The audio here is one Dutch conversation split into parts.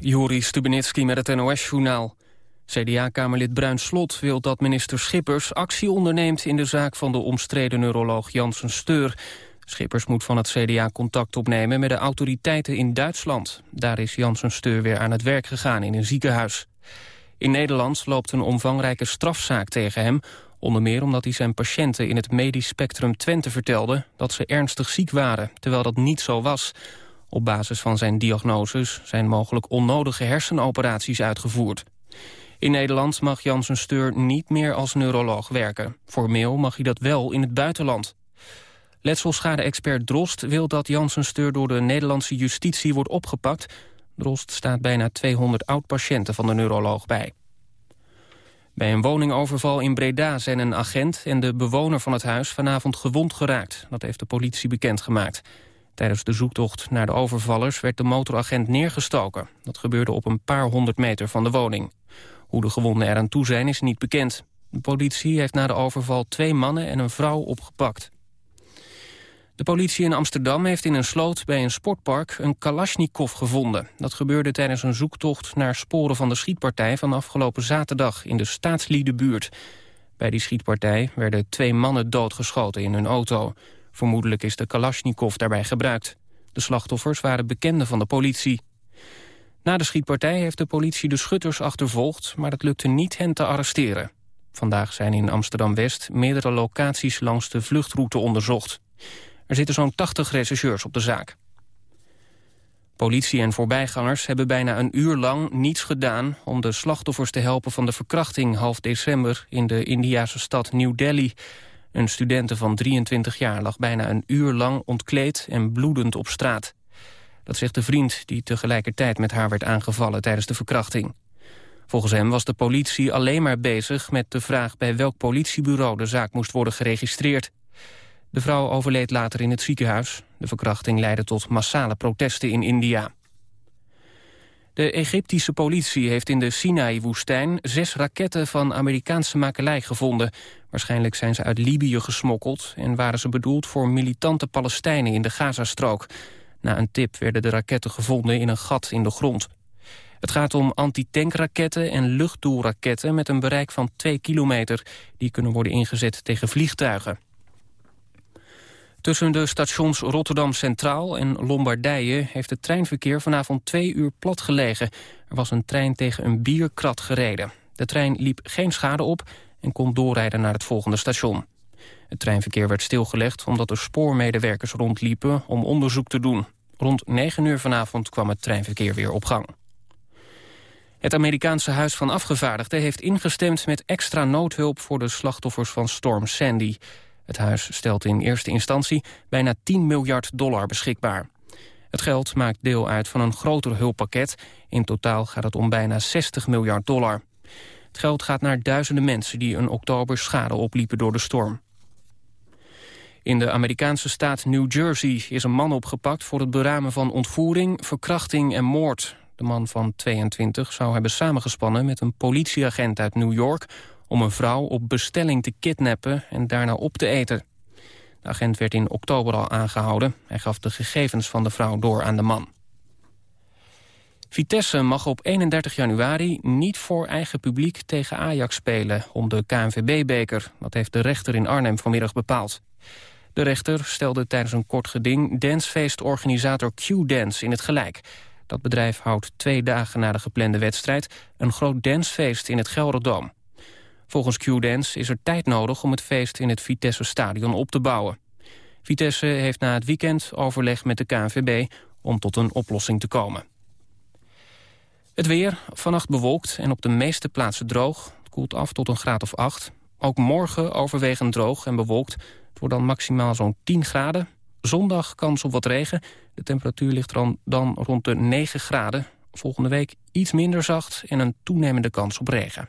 Juri Stubenitski met het NOS-journaal. CDA-kamerlid Bruin Slot wil dat minister Schippers actie onderneemt... in de zaak van de omstreden neuroloog Janssen Steur. Schippers moet van het CDA contact opnemen met de autoriteiten in Duitsland. Daar is Janssen Steur weer aan het werk gegaan in een ziekenhuis. In Nederland loopt een omvangrijke strafzaak tegen hem... onder meer omdat hij zijn patiënten in het medisch spectrum Twente vertelde... dat ze ernstig ziek waren, terwijl dat niet zo was... Op basis van zijn diagnoses zijn mogelijk onnodige hersenoperaties uitgevoerd. In Nederland mag Janssen Steur niet meer als neuroloog werken. Formeel mag hij dat wel in het buitenland. Letselschade-expert Drost wil dat Janssen Steur door de Nederlandse justitie wordt opgepakt. Drost staat bijna 200 oud-patiënten van de neuroloog bij. Bij een woningoverval in Breda zijn een agent en de bewoner van het huis vanavond gewond geraakt. Dat heeft de politie bekendgemaakt. Tijdens de zoektocht naar de overvallers werd de motoragent neergestoken. Dat gebeurde op een paar honderd meter van de woning. Hoe de gewonden eraan toe zijn is niet bekend. De politie heeft na de overval twee mannen en een vrouw opgepakt. De politie in Amsterdam heeft in een sloot bij een sportpark een Kalashnikov gevonden. Dat gebeurde tijdens een zoektocht naar sporen van de schietpartij van afgelopen zaterdag in de staatsliedenbuurt. Bij die schietpartij werden twee mannen doodgeschoten in hun auto. Vermoedelijk is de Kalashnikov daarbij gebruikt. De slachtoffers waren bekenden van de politie. Na de schietpartij heeft de politie de schutters achtervolgd... maar het lukte niet hen te arresteren. Vandaag zijn in Amsterdam-West meerdere locaties langs de vluchtroute onderzocht. Er zitten zo'n 80 rechercheurs op de zaak. Politie en voorbijgangers hebben bijna een uur lang niets gedaan... om de slachtoffers te helpen van de verkrachting half december... in de Indiase stad New Delhi. Een studente van 23 jaar lag bijna een uur lang ontkleed en bloedend op straat. Dat zegt de vriend die tegelijkertijd met haar werd aangevallen tijdens de verkrachting. Volgens hem was de politie alleen maar bezig met de vraag bij welk politiebureau de zaak moest worden geregistreerd. De vrouw overleed later in het ziekenhuis. De verkrachting leidde tot massale protesten in India. De Egyptische politie heeft in de Sinaï-woestijn zes raketten van Amerikaanse makelij gevonden. Waarschijnlijk zijn ze uit Libië gesmokkeld en waren ze bedoeld voor militante Palestijnen in de Gazastrook. Na een tip werden de raketten gevonden in een gat in de grond. Het gaat om antitankraketten en luchtdoelraketten met een bereik van 2 kilometer. Die kunnen worden ingezet tegen vliegtuigen. Tussen de stations Rotterdam Centraal en Lombardije... heeft het treinverkeer vanavond twee uur plat gelegen. Er was een trein tegen een bierkrat gereden. De trein liep geen schade op en kon doorrijden naar het volgende station. Het treinverkeer werd stilgelegd omdat er spoormedewerkers rondliepen om onderzoek te doen. Rond 9 uur vanavond kwam het treinverkeer weer op gang. Het Amerikaanse Huis van Afgevaardigden heeft ingestemd met extra noodhulp voor de slachtoffers van storm Sandy. Het huis stelt in eerste instantie bijna 10 miljard dollar beschikbaar. Het geld maakt deel uit van een groter hulppakket. In totaal gaat het om bijna 60 miljard dollar. Het geld gaat naar duizenden mensen die een oktober schade opliepen door de storm. In de Amerikaanse staat New Jersey is een man opgepakt... voor het beramen van ontvoering, verkrachting en moord. De man van 22 zou hebben samengespannen met een politieagent uit New York om een vrouw op bestelling te kidnappen en daarna op te eten. De agent werd in oktober al aangehouden. Hij gaf de gegevens van de vrouw door aan de man. Vitesse mag op 31 januari niet voor eigen publiek tegen Ajax spelen om de KNVB-beker. Dat heeft de rechter in Arnhem vanmiddag bepaald. De rechter stelde tijdens een kort geding dancefeestorganisator Q-Dance in het gelijk. Dat bedrijf houdt twee dagen na de geplande wedstrijd een groot dancefeest in het Gelderdoom. Volgens Q-Dance is er tijd nodig om het feest in het Vitesse-stadion op te bouwen. Vitesse heeft na het weekend overleg met de KNVB om tot een oplossing te komen. Het weer, vannacht bewolkt en op de meeste plaatsen droog. Het koelt af tot een graad of 8. Ook morgen overwegend droog en bewolkt. Wordt dan maximaal zo'n 10 graden. Zondag kans op wat regen. De temperatuur ligt dan rond de 9 graden. Volgende week iets minder zacht en een toenemende kans op regen.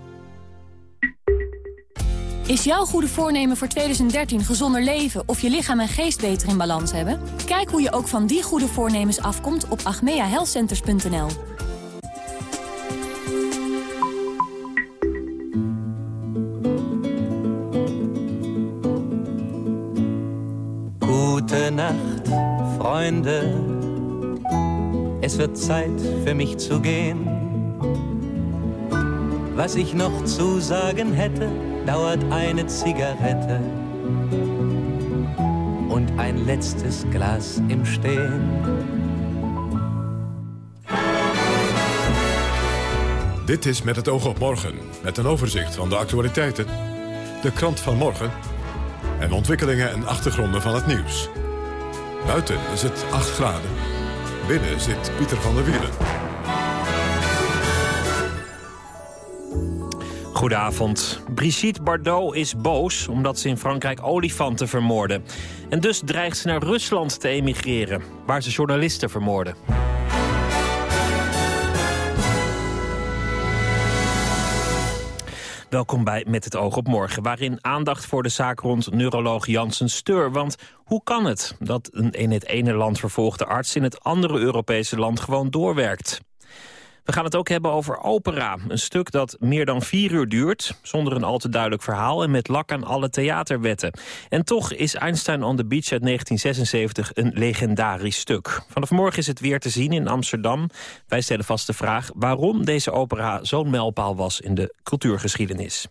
Is jouw goede voornemen voor 2013 gezonder leven of je lichaam en geest beter in balans hebben? Kijk hoe je ook van die goede voornemens afkomt op agmeahealthcenters.nl. Nacht, Freunde. Es wird Zeit für mich zu gehen. Was ich noch zu sagen hätte, dauert eine Zigarette und ein letztes Glas im Stehen. Dit is Met het oog op morgen, met een overzicht van de actualiteiten, de krant van morgen en ontwikkelingen en achtergronden van het nieuws. Buiten is het 8 graden. Binnen zit Pieter van der Wielen. Goedenavond. Brigitte Bardot is boos omdat ze in Frankrijk olifanten vermoorden. En dus dreigt ze naar Rusland te emigreren, waar ze journalisten vermoorden. Welkom bij Met het oog op morgen, waarin aandacht voor de zaak rond neuroloog Janssen Steur. Want hoe kan het dat een in het ene land vervolgde arts in het andere Europese land gewoon doorwerkt? We gaan het ook hebben over opera. Een stuk dat meer dan vier uur duurt, zonder een al te duidelijk verhaal... en met lak aan alle theaterwetten. En toch is Einstein on the Beach uit 1976 een legendarisch stuk. Vanaf morgen is het weer te zien in Amsterdam. Wij stellen vast de vraag waarom deze opera zo'n mijlpaal was in de cultuurgeschiedenis.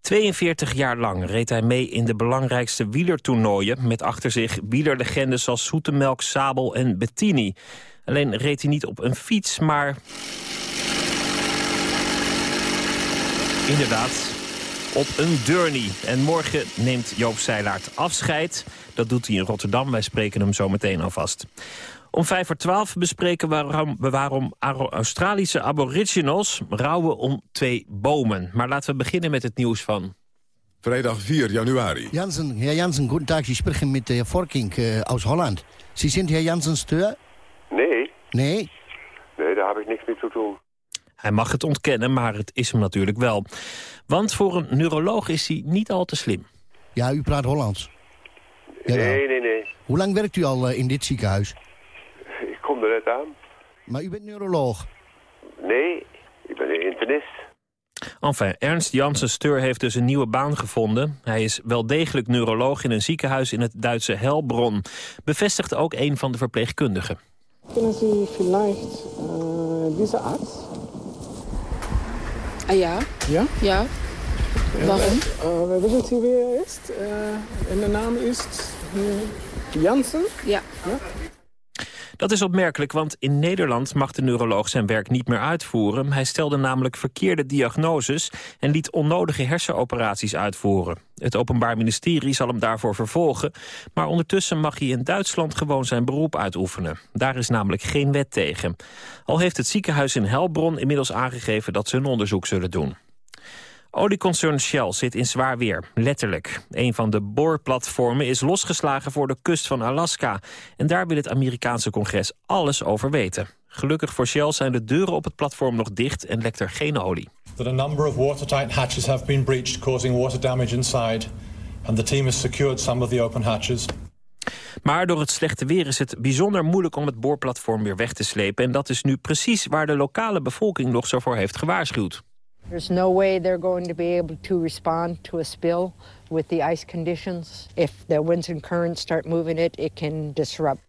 42 jaar lang reed hij mee in de belangrijkste wielertoernooien... met achter zich wielerlegendes als Zoetemelk, Sabel en Bettini... Alleen reed hij niet op een fiets, maar... Inderdaad, op een journey. En morgen neemt Joop Seilaert afscheid. Dat doet hij in Rotterdam. Wij spreken hem zo meteen alvast. Om vijf voor twaalf bespreken we waarom, waarom Australische aboriginals rouwen om twee bomen. Maar laten we beginnen met het nieuws van... Vrijdag 4 januari. Jansen, Herr Jansen, guten Tag. Sie sprechen mit der Forking uh, aus Holland. Sie sind Herr Jansen Stör? Nee. Nee? Nee, daar heb ik niks mee te doen. Hij mag het ontkennen, maar het is hem natuurlijk wel. Want voor een neuroloog is hij niet al te slim. Ja, u praat Hollands. Jawel. Nee, nee, nee. Hoe lang werkt u al uh, in dit ziekenhuis? Ik kom er net aan. Maar u bent neuroloog? Nee, ik ben een internist. Enfin, Ernst Janssen Steur heeft dus een nieuwe baan gevonden. Hij is wel degelijk neuroloog in een ziekenhuis in het Duitse Helbron. Bevestigt ook een van de verpleegkundigen. Kennen Sie vielleicht äh, diese Arzt? Ah ja. Ja? Ja. Warum? Äh, wissen Sie, wer er ist? Äh, en de naam is Jansen? Ja. ja. Dat is opmerkelijk, want in Nederland mag de neuroloog zijn werk niet meer uitvoeren. Hij stelde namelijk verkeerde diagnoses en liet onnodige hersenoperaties uitvoeren. Het Openbaar Ministerie zal hem daarvoor vervolgen, maar ondertussen mag hij in Duitsland gewoon zijn beroep uitoefenen. Daar is namelijk geen wet tegen. Al heeft het ziekenhuis in Helbron inmiddels aangegeven dat ze een onderzoek zullen doen. Olieconcern Shell zit in zwaar weer, letterlijk. Een van de boorplatformen is losgeslagen voor de kust van Alaska. En daar wil het Amerikaanse congres alles over weten. Gelukkig voor Shell zijn de deuren op het platform nog dicht en lekt er geen olie. That a number of watertight hatches have been breached, causing water damage inside. And the team has secured some of the open hatches. Maar door het slechte weer is het bijzonder moeilijk om het boorplatform weer weg te slepen. En dat is nu precies waar de lokale bevolking nog zo voor heeft gewaarschuwd. There's no way they're going to be able to respond to a spill with the ice conditions. If the winds and currents start moving it, it can disrupt.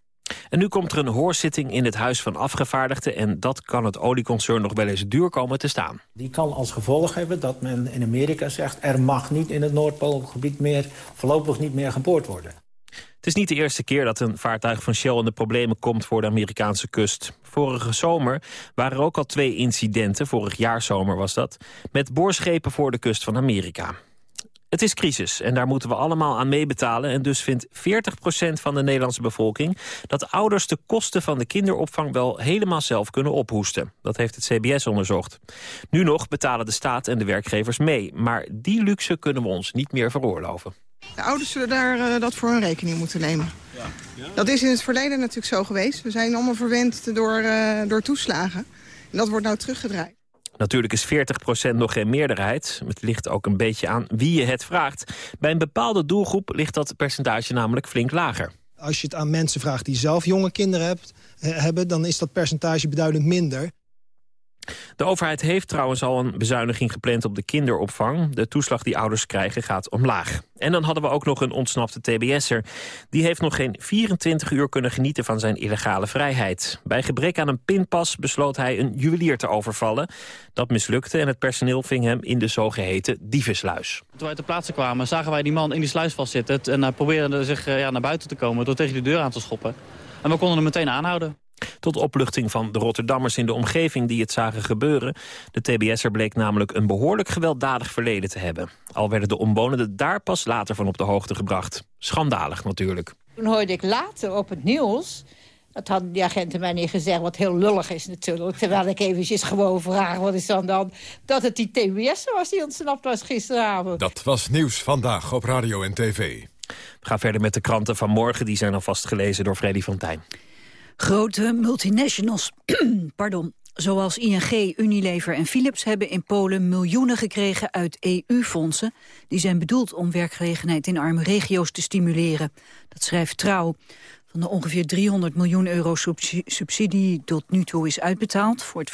En nu komt er een hoorzitting in het Huis van Afgevaardigden... en dat kan het olieconcern nog wel eens duur komen te staan. Die kan als gevolg hebben dat men in Amerika zegt... er mag niet in het Noordpoolgebied meer, voorlopig niet meer geboord worden. Het is niet de eerste keer dat een vaartuig van Shell in de problemen komt voor de Amerikaanse kust. Vorige zomer waren er ook al twee incidenten, vorig jaar zomer was dat, met boorschepen voor de kust van Amerika. Het is crisis en daar moeten we allemaal aan meebetalen. En dus vindt 40% van de Nederlandse bevolking... dat ouders de kosten van de kinderopvang wel helemaal zelf kunnen ophoesten. Dat heeft het CBS onderzocht. Nu nog betalen de staat en de werkgevers mee. Maar die luxe kunnen we ons niet meer veroorloven. De ouders zullen daar uh, dat voor hun rekening moeten nemen. Ja. Ja? Dat is in het verleden natuurlijk zo geweest. We zijn allemaal verwend door, uh, door toeslagen. En dat wordt nou teruggedraaid. Natuurlijk is 40% nog geen meerderheid. Het ligt ook een beetje aan wie je het vraagt. Bij een bepaalde doelgroep ligt dat percentage namelijk flink lager. Als je het aan mensen vraagt die zelf jonge kinderen hebt, hebben... dan is dat percentage beduidend minder. De overheid heeft trouwens al een bezuiniging gepland op de kinderopvang. De toeslag die ouders krijgen gaat omlaag. En dan hadden we ook nog een ontsnapte tbs'er. Die heeft nog geen 24 uur kunnen genieten van zijn illegale vrijheid. Bij gebrek aan een pinpas besloot hij een juwelier te overvallen. Dat mislukte en het personeel ving hem in de zogeheten dievensluis. Toen wij ter plaatse kwamen zagen wij die man in die sluis vastzitten... en hij probeerde zich ja, naar buiten te komen door tegen de deur aan te schoppen. En we konden hem meteen aanhouden. Tot opluchting van de Rotterdammers in de omgeving die het zagen gebeuren. De TBS'er bleek namelijk een behoorlijk gewelddadig verleden te hebben. Al werden de omwonenden daar pas later van op de hoogte gebracht. Schandalig natuurlijk. Toen hoorde ik later op het nieuws... Dat hadden die agenten mij niet gezegd, wat heel lullig is natuurlijk. Terwijl ik eventjes gewoon vraag, wat is dan dan... dat het die TBS was die ontsnapt was gisteravond. Dat was nieuws vandaag op radio en tv. We gaan verder met de kranten van morgen. Die zijn alvast gelezen door Freddy van Tijn. Grote multinationals, pardon, zoals ING, Unilever en Philips hebben in Polen miljoenen gekregen uit EU-fondsen. Die zijn bedoeld om werkgelegenheid in arme regio's te stimuleren. Dat schrijft Trouw. Van de ongeveer 300 miljoen euro subsidie die tot nu toe is uitbetaald... voor het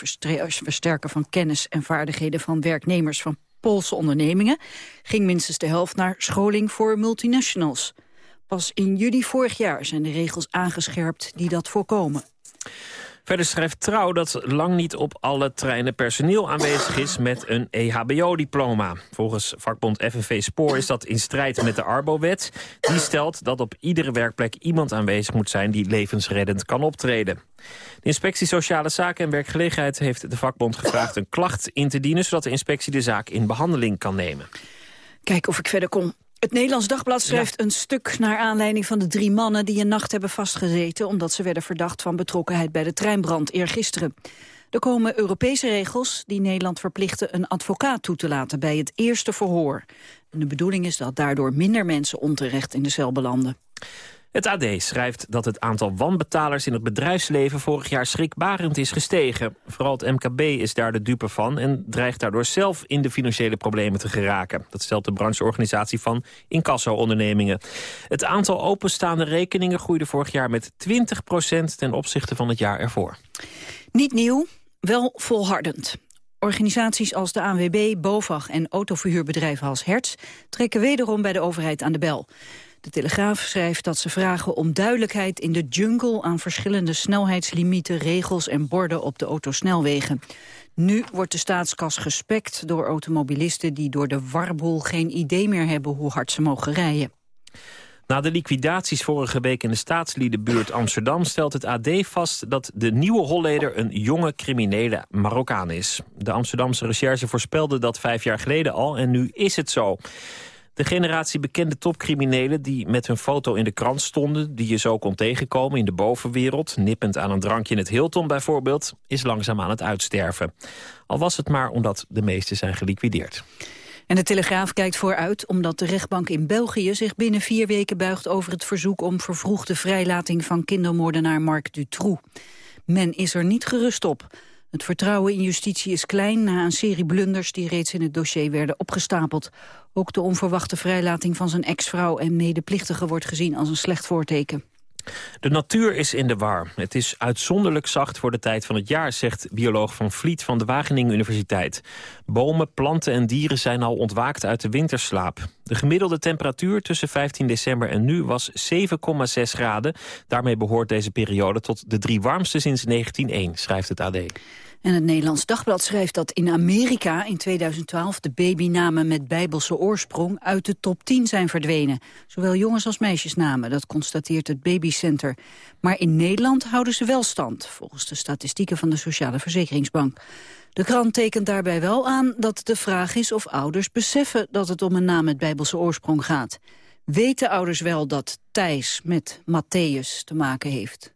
versterken van kennis en vaardigheden van werknemers van Poolse ondernemingen... ging minstens de helft naar scholing voor multinationals. Pas in juli vorig jaar zijn de regels aangescherpt die dat voorkomen. Verder schrijft Trouw dat lang niet op alle treinen personeel aanwezig is met een EHBO-diploma. Volgens vakbond FNV Spoor is dat in strijd met de Arbo-wet. Die stelt dat op iedere werkplek iemand aanwezig moet zijn die levensreddend kan optreden. De inspectie Sociale Zaken en Werkgelegenheid heeft de vakbond gevraagd een klacht in te dienen, zodat de inspectie de zaak in behandeling kan nemen. Kijk of ik verder kom. Het Nederlands Dagblad schrijft een stuk naar aanleiding van de drie mannen die een nacht hebben vastgezeten omdat ze werden verdacht van betrokkenheid bij de treinbrand eergisteren. Er komen Europese regels die Nederland verplichten een advocaat toe te laten bij het eerste verhoor. En de bedoeling is dat daardoor minder mensen onterecht in de cel belanden. Het AD schrijft dat het aantal wanbetalers in het bedrijfsleven vorig jaar schrikbarend is gestegen. Vooral het MKB is daar de dupe van en dreigt daardoor zelf in de financiële problemen te geraken. Dat stelt de brancheorganisatie van incasso-ondernemingen. Het aantal openstaande rekeningen groeide vorig jaar met 20% ten opzichte van het jaar ervoor. Niet nieuw, wel volhardend. Organisaties als de ANWB, BOVAG en autoverhuurbedrijven als Hertz... trekken wederom bij de overheid aan de bel. De Telegraaf schrijft dat ze vragen om duidelijkheid in de jungle... aan verschillende snelheidslimieten, regels en borden op de autosnelwegen. Nu wordt de staatskas gespekt door automobilisten... die door de warboel geen idee meer hebben hoe hard ze mogen rijden. Na de liquidaties vorige week in de staatsliedenbuurt Amsterdam... stelt het AD vast dat de nieuwe Holleder een jonge criminele Marokkaan is. De Amsterdamse recherche voorspelde dat vijf jaar geleden al en nu is het zo. De generatie bekende topcriminelen die met hun foto in de krant stonden... die je zo kon tegenkomen in de bovenwereld... nippend aan een drankje in het Hilton bijvoorbeeld... is langzaam aan het uitsterven. Al was het maar omdat de meeste zijn geliquideerd. En de Telegraaf kijkt vooruit omdat de rechtbank in België zich binnen vier weken buigt over het verzoek om vervroegde vrijlating van kindermoordenaar Marc Dutroux. Men is er niet gerust op. Het vertrouwen in justitie is klein na een serie blunders die reeds in het dossier werden opgestapeld. Ook de onverwachte vrijlating van zijn ex-vrouw en medeplichtige wordt gezien als een slecht voorteken. De natuur is in de war. Het is uitzonderlijk zacht voor de tijd van het jaar, zegt bioloog Van Vliet van de Wageningen Universiteit. Bomen, planten en dieren zijn al ontwaakt uit de winterslaap. De gemiddelde temperatuur tussen 15 december en nu was 7,6 graden. Daarmee behoort deze periode tot de drie warmste sinds 1901, schrijft het AD. En het Nederlands Dagblad schrijft dat in Amerika in 2012 de babynamen met bijbelse oorsprong uit de top 10 zijn verdwenen. Zowel jongens als meisjesnamen, dat constateert het Babycenter. Maar in Nederland houden ze wel stand, volgens de statistieken van de Sociale Verzekeringsbank. De krant tekent daarbij wel aan dat de vraag is of ouders beseffen dat het om een naam met bijbelse oorsprong gaat. Weten ouders wel dat Thijs met Matthäus te maken heeft?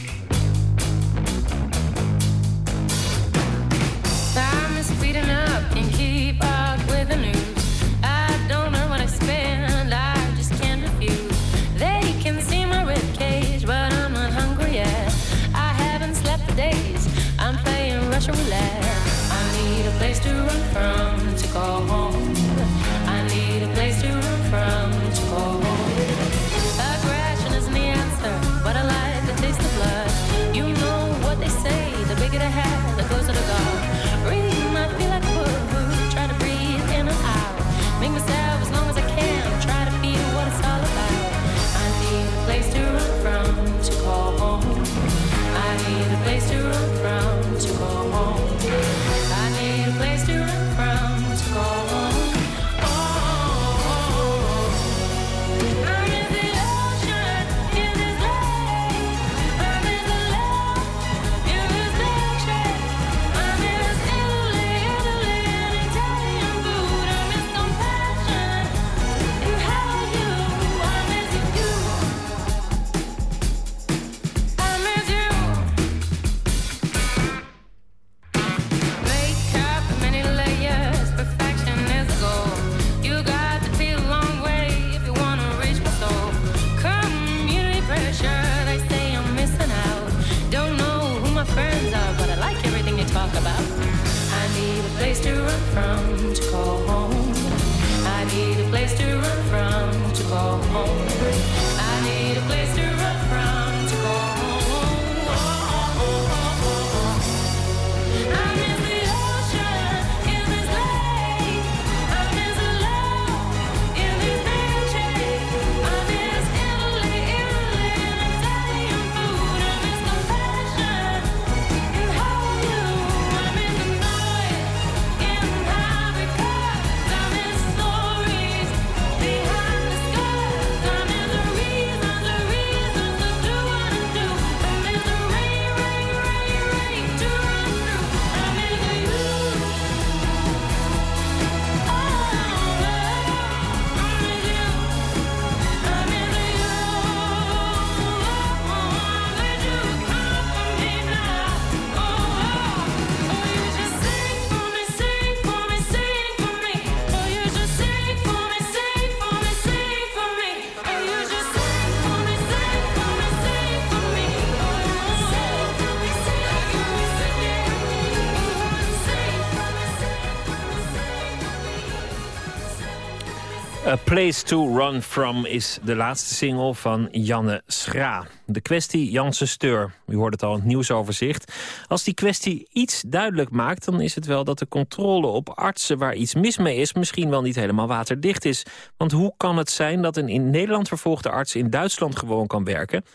Place to Run From is de laatste single van Janne Schra. De kwestie Janse Steur. U hoort het al in het nieuwsoverzicht. Als die kwestie iets duidelijk maakt... dan is het wel dat de controle op artsen waar iets mis mee is... misschien wel niet helemaal waterdicht is. Want hoe kan het zijn dat een in Nederland vervolgde arts... in Duitsland gewoon kan werken?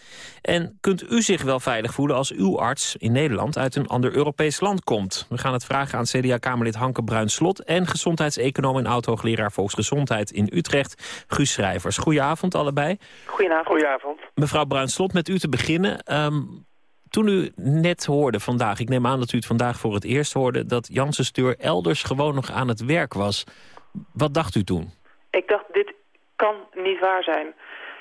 En kunt u zich wel veilig voelen als uw arts in Nederland... uit een ander Europees land komt? We gaan het vragen aan CDA-Kamerlid Hanke Bruinslot... en gezondheidseconoom en oud-hoogleraar Volksgezondheid in Utrecht, Guus Schrijvers. Goedenavond allebei. Goedenavond. Goedenavond. Mevrouw Bruinslot, met u te beginnen. Ehm, toen u net hoorde vandaag, ik neem aan dat u het vandaag voor het eerst hoorde... dat Janssen Steur elders gewoon nog aan het werk was. Wat dacht u toen? Ik dacht, dit kan niet waar zijn.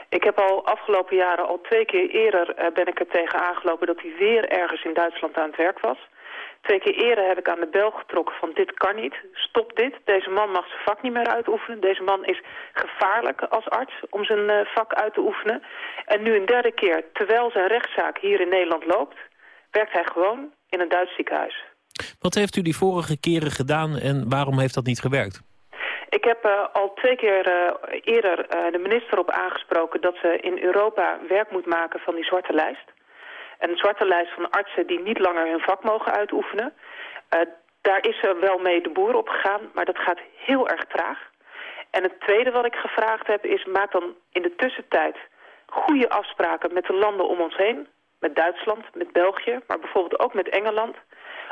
Ik heb al afgelopen jaren, al twee keer eerder eh, ben ik er tegen aangelopen... dat hij weer ergens in Duitsland aan het werk was. Twee keer eerder heb ik aan de bel getrokken van dit kan niet, stop dit. Deze man mag zijn vak niet meer uitoefenen. Deze man is gevaarlijk als arts om zijn eh, vak uit te oefenen. En nu een derde keer, terwijl zijn rechtszaak hier in Nederland loopt... werkt hij gewoon in een Duits ziekenhuis. Wat heeft u die vorige keren gedaan en waarom heeft dat niet gewerkt? Ik heb uh, al twee keer uh, eerder uh, de minister op aangesproken... dat ze in Europa werk moet maken van die zwarte lijst. Een zwarte lijst van artsen die niet langer hun vak mogen uitoefenen. daar is ze wel mee de boer op gegaan, maar dat gaat heel erg traag. En het tweede wat ik gevraagd heb is... maak dan in de tussentijd goede afspraken met de landen om ons heen. met Duitsland, met België, maar bijvoorbeeld ook met Engeland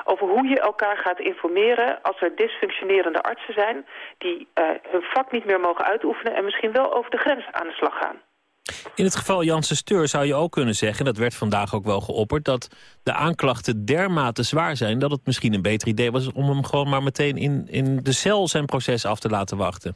over hoe je elkaar gaat informeren als er dysfunctionerende artsen zijn... die uh, hun vak niet meer mogen uitoefenen en misschien wel over de grens aan de slag gaan. In het geval Janssen Steur zou je ook kunnen zeggen... dat werd vandaag ook wel geopperd... dat de aanklachten dermate zwaar zijn... dat het misschien een beter idee was om hem gewoon maar meteen in, in de cel zijn proces af te laten wachten.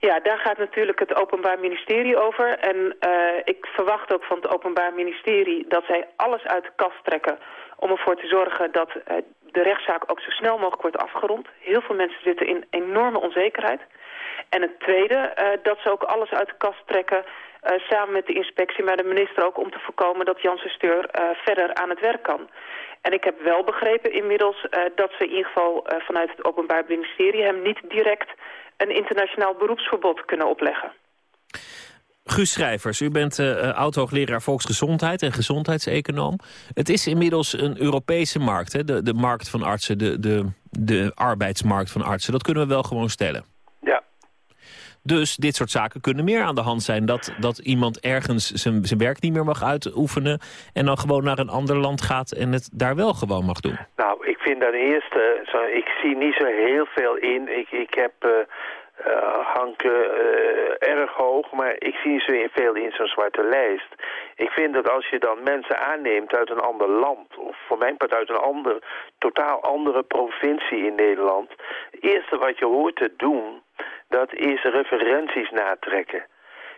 Ja, daar gaat natuurlijk het Openbaar Ministerie over. En uh, ik verwacht ook van het Openbaar Ministerie dat zij alles uit de kast trekken om ervoor te zorgen dat uh, de rechtszaak ook zo snel mogelijk wordt afgerond. Heel veel mensen zitten in enorme onzekerheid. En het tweede, uh, dat ze ook alles uit de kast trekken... Uh, samen met de inspectie, maar de minister ook... om te voorkomen dat Janssen Steur verder aan het werk kan. En ik heb wel begrepen inmiddels dat ze in ieder geval vanuit het Openbaar Ministerie... hem niet direct een internationaal beroepsverbod kunnen opleggen. Guus Schrijvers, u bent uh, oud-hoogleraar volksgezondheid en gezondheidseconoom. Het is inmiddels een Europese markt, hè? De, de markt van artsen, de, de, de arbeidsmarkt van artsen. Dat kunnen we wel gewoon stellen. Dus dit soort zaken kunnen meer aan de hand zijn. Dat, dat iemand ergens zijn, zijn werk niet meer mag uitoefenen... en dan gewoon naar een ander land gaat en het daar wel gewoon mag doen. Nou, ik vind dat eerste... Zo, ik zie niet zo heel veel in. Ik, ik heb... Uh uh, hanken uh, erg hoog, maar ik zie ze veel in zo'n zwarte lijst. Ik vind dat als je dan mensen aanneemt uit een ander land, of voor mijn part uit een ander, totaal andere provincie in Nederland, het eerste wat je hoort te doen, dat is referenties natrekken.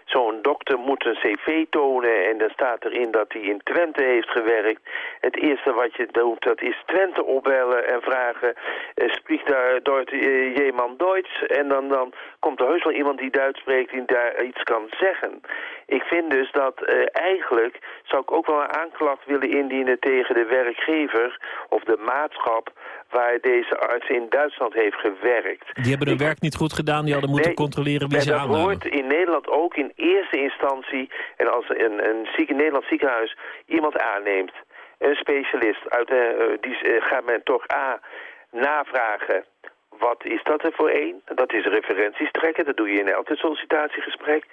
Zo'n dokter moet een cv tonen en dan staat erin dat hij in Twente heeft gewerkt. Het eerste wat je doet, dat is Twente opbellen en vragen... Uh, spreekt daar uh, jemand Duits? En dan, dan komt er heus wel iemand die Duits spreekt die daar iets kan zeggen. Ik vind dus dat uh, eigenlijk zou ik ook wel een aanklacht willen indienen tegen de werkgever of de maatschap waar deze arts in Duitsland heeft gewerkt. Die hebben hun ik, werk niet goed gedaan, die hadden moeten controleren wie ze aannamen. dat hoort in Nederland ook in eerste instantie, en als een, een, ziek, Nederlands ziekenhuis iemand aanneemt, een specialist, uit de, uh, die uh, gaat men toch A, navragen wat is dat er voor een? Dat is referenties trekken, dat doe je in elk sollicitatiegesprek.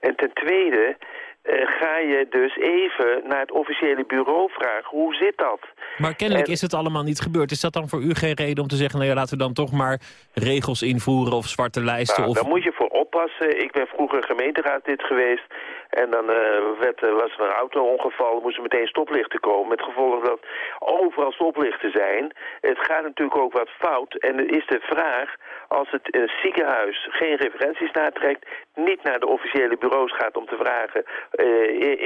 En ten tweede uh, ga je dus even naar het officiële bureau vragen, hoe zit dat? Maar kennelijk en... is het allemaal niet gebeurd. Is dat dan voor u geen reden om te zeggen, nou ja, laten we dan toch maar regels invoeren of zwarte lijsten? Nou, of... Daar moet je voor oppassen. Ik ben vroeger gemeenteraadlid geweest en dan werd, uh, was er een auto-ongeval, moesten meteen stoplichten komen. Met gevolg dat overal stoplichten zijn. Het gaat natuurlijk ook wat fout. En er is de vraag, als het ziekenhuis geen referenties natrekt... niet naar de officiële bureaus gaat om te vragen...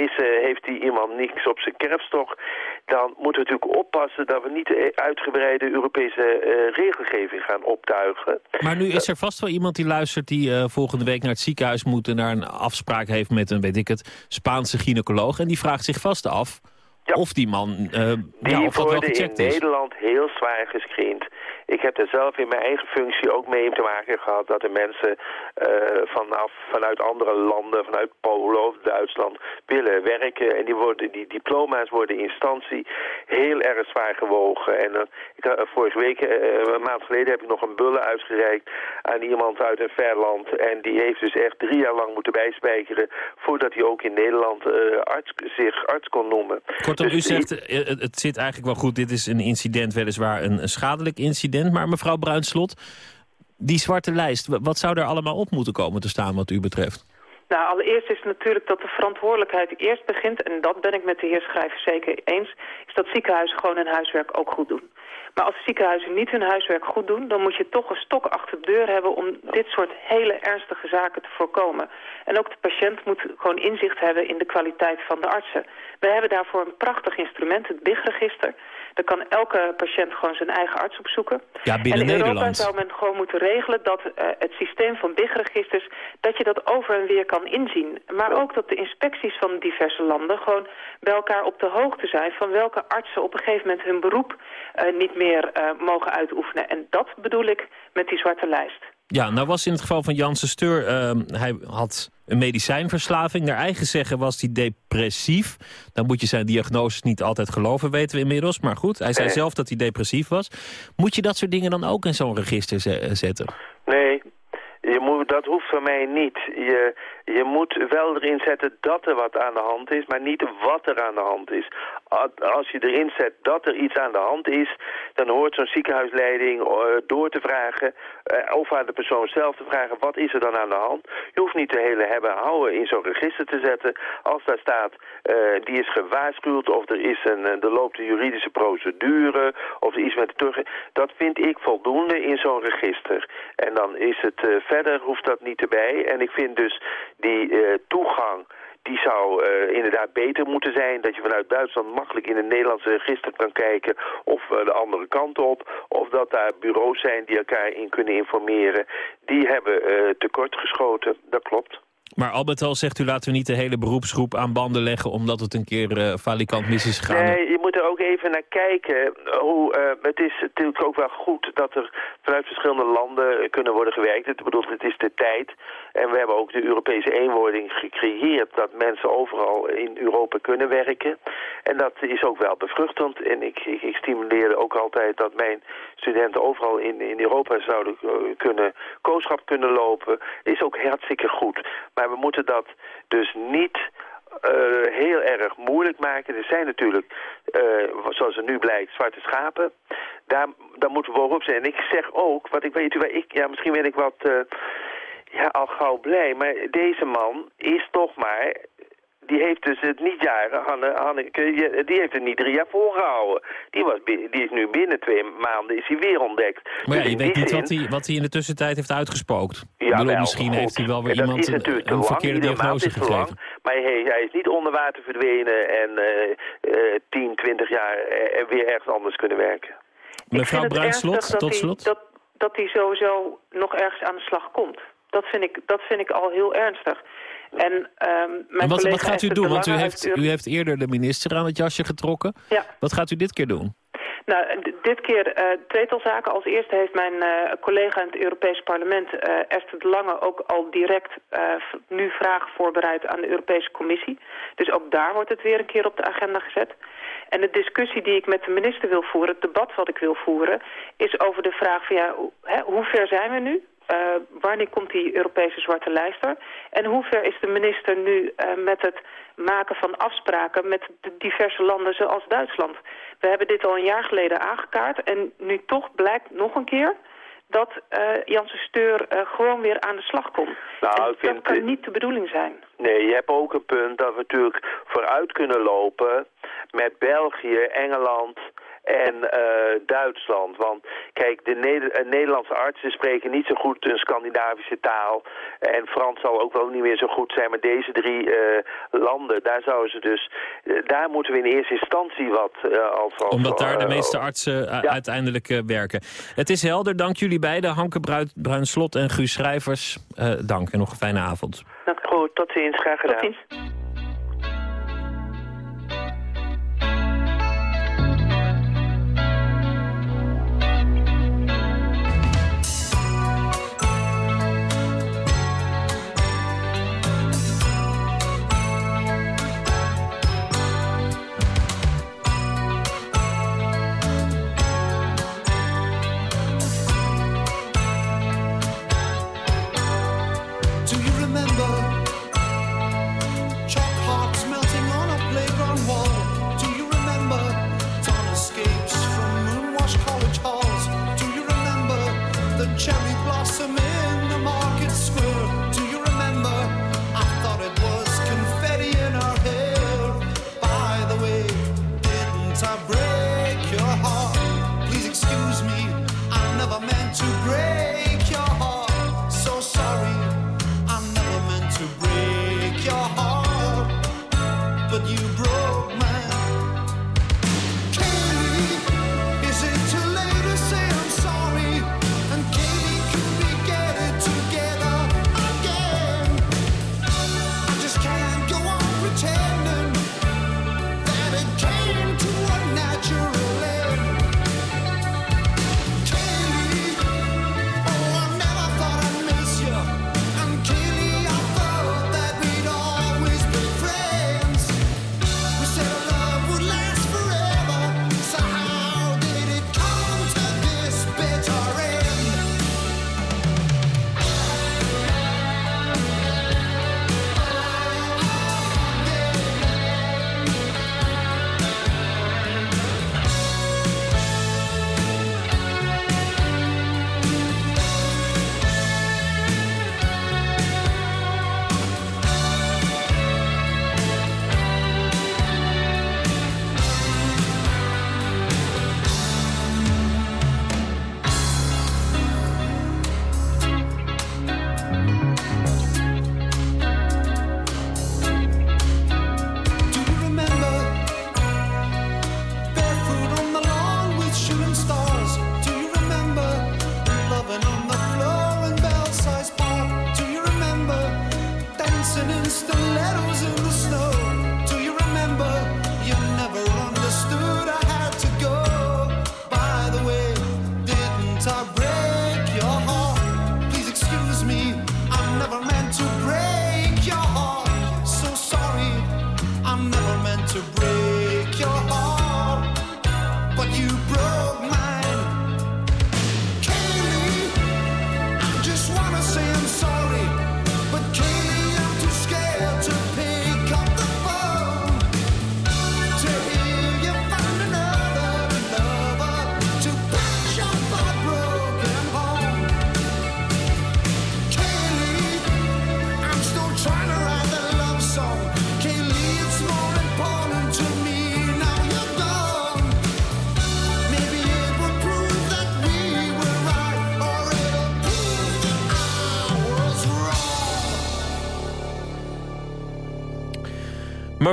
is, heeft die iemand niks op zijn kerfstok... dan moeten we natuurlijk oppassen dat we niet de uitgebreide Europese regelgeving gaan optuigen. Maar nu is er vast wel iemand die luistert die volgende week naar het ziekenhuis moet... en daar een afspraak heeft met een weet ik het, Spaanse gynaecoloog. En die vraagt zich vast af ja. of die man, uh, die ja, of dat wel gecheckt is. in Nederland heel zwaar gescreend. Ik heb er zelf in mijn eigen functie ook mee te maken gehad... dat er mensen uh, vanaf, vanuit andere landen, vanuit Polen of Duitsland willen werken. En die, worden, die diploma's worden in instantie heel erg zwaar gewogen. En uh, ik, uh, vorige week, een maand geleden, heb ik nog een bulle uitgereikt aan iemand uit een ver land. En die heeft dus echt drie jaar lang moeten bijspijkeren... voordat hij ook in Nederland arts, zich arts kon noemen. Kortom, dus u zegt, die... het zit eigenlijk wel goed. Dit is een incident, weliswaar een schadelijk incident maar mevrouw Bruinslot, die zwarte lijst, wat zou er allemaal op moeten komen te staan wat u betreft? Nou, allereerst is natuurlijk dat de verantwoordelijkheid eerst begint... en dat ben ik met de heer Schrijver zeker eens... is dat ziekenhuizen gewoon hun huiswerk ook goed doen. Maar als ziekenhuizen niet hun huiswerk goed doen... dan moet je toch een stok achter de deur hebben... om dit soort hele ernstige zaken te voorkomen. En ook de patiënt moet gewoon inzicht hebben in de kwaliteit van de artsen. We hebben daarvoor een prachtig instrument, het BIG-register... Dan kan elke patiënt gewoon zijn eigen arts opzoeken. Ja, binnen en in Nederland. Europa zou men gewoon moeten regelen dat uh, het systeem van BIG-registers... dat je dat over en weer kan inzien. Maar ook dat de inspecties van diverse landen gewoon bij elkaar op de hoogte zijn... van welke artsen op een gegeven moment hun beroep uh, niet meer uh, mogen uitoefenen. En dat bedoel ik met die zwarte lijst. Ja, nou was in het geval van Janssen Steur, uh, hij had een medicijnverslaving. Naar eigen zeggen was hij depressief. Dan moet je zijn diagnoses niet altijd geloven, weten we inmiddels. Maar goed, hij zei Nee. zelf dat hij depressief was. Moet je dat soort dingen dan ook in zo'n register ze- zetten? Nee, je moet dat hoeft van mij niet. Je, je moet wel erin zetten dat er wat aan de hand is, maar niet wat er aan de hand is. Als je erin zet dat er iets aan de hand is, dan hoort zo'n ziekenhuisleiding uh, door te vragen, uh, of aan de persoon zelf te vragen, wat is er dan aan de hand? Je hoeft niet de hele hebben houden in zo'n register te zetten. Als daar staat, uh, die is gewaarschuwd, of er, is een, er loopt een juridische procedure, of er iets met de terug... Dat vind ik voldoende in zo'n register. En dan is het verder, hoeft dat niet erbij. En ik vind dus die toegang die zou uh, inderdaad beter moeten zijn. Dat je vanuit Duitsland makkelijk in het Nederlandse register kan kijken of uh, de andere kant op. Of dat daar bureaus zijn die elkaar in kunnen informeren. Die hebben uh, tekort geschoten, dat klopt. Maar al met al zegt u laten we niet de hele beroepsgroep aan banden leggen... omdat het een keer uh, falikant mis is gegaan. Nee, je moet er ook even naar kijken. Hoe, uh, het is natuurlijk ook wel goed dat er vanuit verschillende landen kunnen worden gewerkt. Ik bedoel, het is de tijd. En we hebben ook de Europese eenwording gecreëerd... dat mensen overal in Europa kunnen werken. En dat is ook wel bevruchtend. En ik, ik, stimuleerde ook altijd dat mijn studenten overal in, in Europa zouden kunnen... kooschap kunnen lopen. Is ook hartstikke goed. Maar we moeten dat dus niet uh, heel erg moeilijk maken. Er zijn natuurlijk, uh, zoals er nu blijkt, zwarte schapen. Daar, daar moeten we op zijn. En ik zeg ook, wat ik weet, ik, ja, misschien ben ik wat uh, ja, al gauw blij, maar deze man is toch maar die heeft dus het niet jaren, Hanne, Hanneke, die heeft het niet drie jaar volgehouden. Die, was, die is nu binnen twee maanden is hij weer ontdekt. Maar ja, dus je weet niet zin... wat, hij, wat hij in de tussentijd heeft uitgespookt. Ja, bedoel, wel, misschien goed. heeft hij wel weer iemand een, een verkeerde diagnose gegeven. Lang, maar hij, hij, is niet onder water verdwenen en uh, uh, 10, 20 jaar uh, weer ergens anders kunnen werken. Mevrouw Bruinslot, tot slot. Dat, dat hij sowieso nog ergens aan de slag komt. Dat vind ik, dat vind ik al heel ernstig. En, um, mijn wat, wat gaat u doen? Want u heeft, u heeft eerder de minister aan het jasje getrokken. Ja. Wat gaat u dit keer doen? Nou, dit keer uh, tweetal zaken. Als eerste heeft mijn uh, collega in het Europees Parlement, uh, Esther de Lange, ook al direct nu vragen voorbereid aan de Europese Commissie. Dus ook daar wordt het weer een keer op de agenda gezet. En de discussie die ik met de minister wil voeren, het debat wat ik wil voeren, is over de vraag van ja, hè, hoe ver zijn we nu? Uh, wanneer komt die Europese zwarte lijster? En hoe ver is de minister nu uh, met het maken van afspraken met de diverse landen zoals Duitsland? We hebben dit al een jaar geleden aangekaart en nu toch blijkt nog een keer dat uh, Janssen Steur uh, gewoon weer aan de slag komt. Nou, dat kan niet de bedoeling zijn. Nee, je hebt ook een punt dat we natuurlijk vooruit kunnen lopen met België, Engeland en uh, Duitsland. Want kijk, de Neder uh, Nederlandse artsen spreken niet zo goed een Scandinavische taal. En Frans zal ook wel niet meer zo goed zijn. Maar deze drie uh, landen, daar zouden ze dus... daar moeten we in eerste instantie wat als, als... Omdat daar de meeste artsen ja. uiteindelijk werken. Het is helder, dank jullie beiden. Hanke Bruinslot en Guus Schrijvers. dank en nog een fijne avond. Goed, tot ziens. Graag gedaan.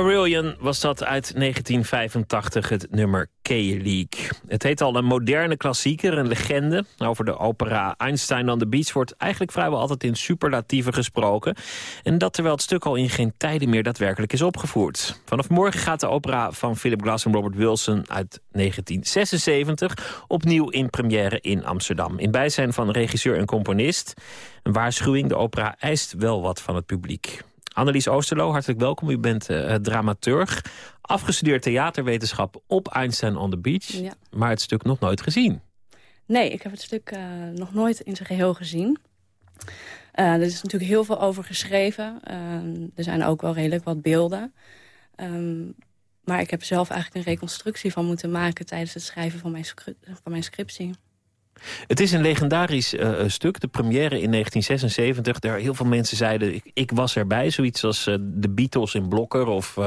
Marillion was dat uit 1985, het nummer K-League. Het heet al een moderne klassieker, een legende. Over de opera Einstein on the Beach wordt eigenlijk vrijwel altijd in superlatieven gesproken. En dat terwijl het stuk al in geen tijden meer daadwerkelijk is opgevoerd. Vanaf morgen gaat de opera van Philip Glass en Robert Wilson uit 1976 opnieuw in première in Amsterdam. In bijzijn van regisseur en componist. Een waarschuwing, de opera eist wel wat van het publiek. Annelies Oosterlo, hartelijk welkom. U bent uh, dramaturg, afgestudeerd theaterwetenschap op Einstein on the Beach. Ja. Maar het stuk nog nooit gezien. Nee, ik heb het stuk uh, nog nooit in zijn geheel gezien. Uh, er is natuurlijk heel veel over geschreven. er zijn ook wel redelijk wat beelden. Um, maar ik heb zelf eigenlijk een reconstructie van moeten maken... tijdens het schrijven van mijn, van mijn scriptie. Het is een legendarisch uh, stuk, de première in 1976. Daar heel veel mensen zeiden, ik, ik was erbij. Zoiets als uh, de Beatles in Blokker of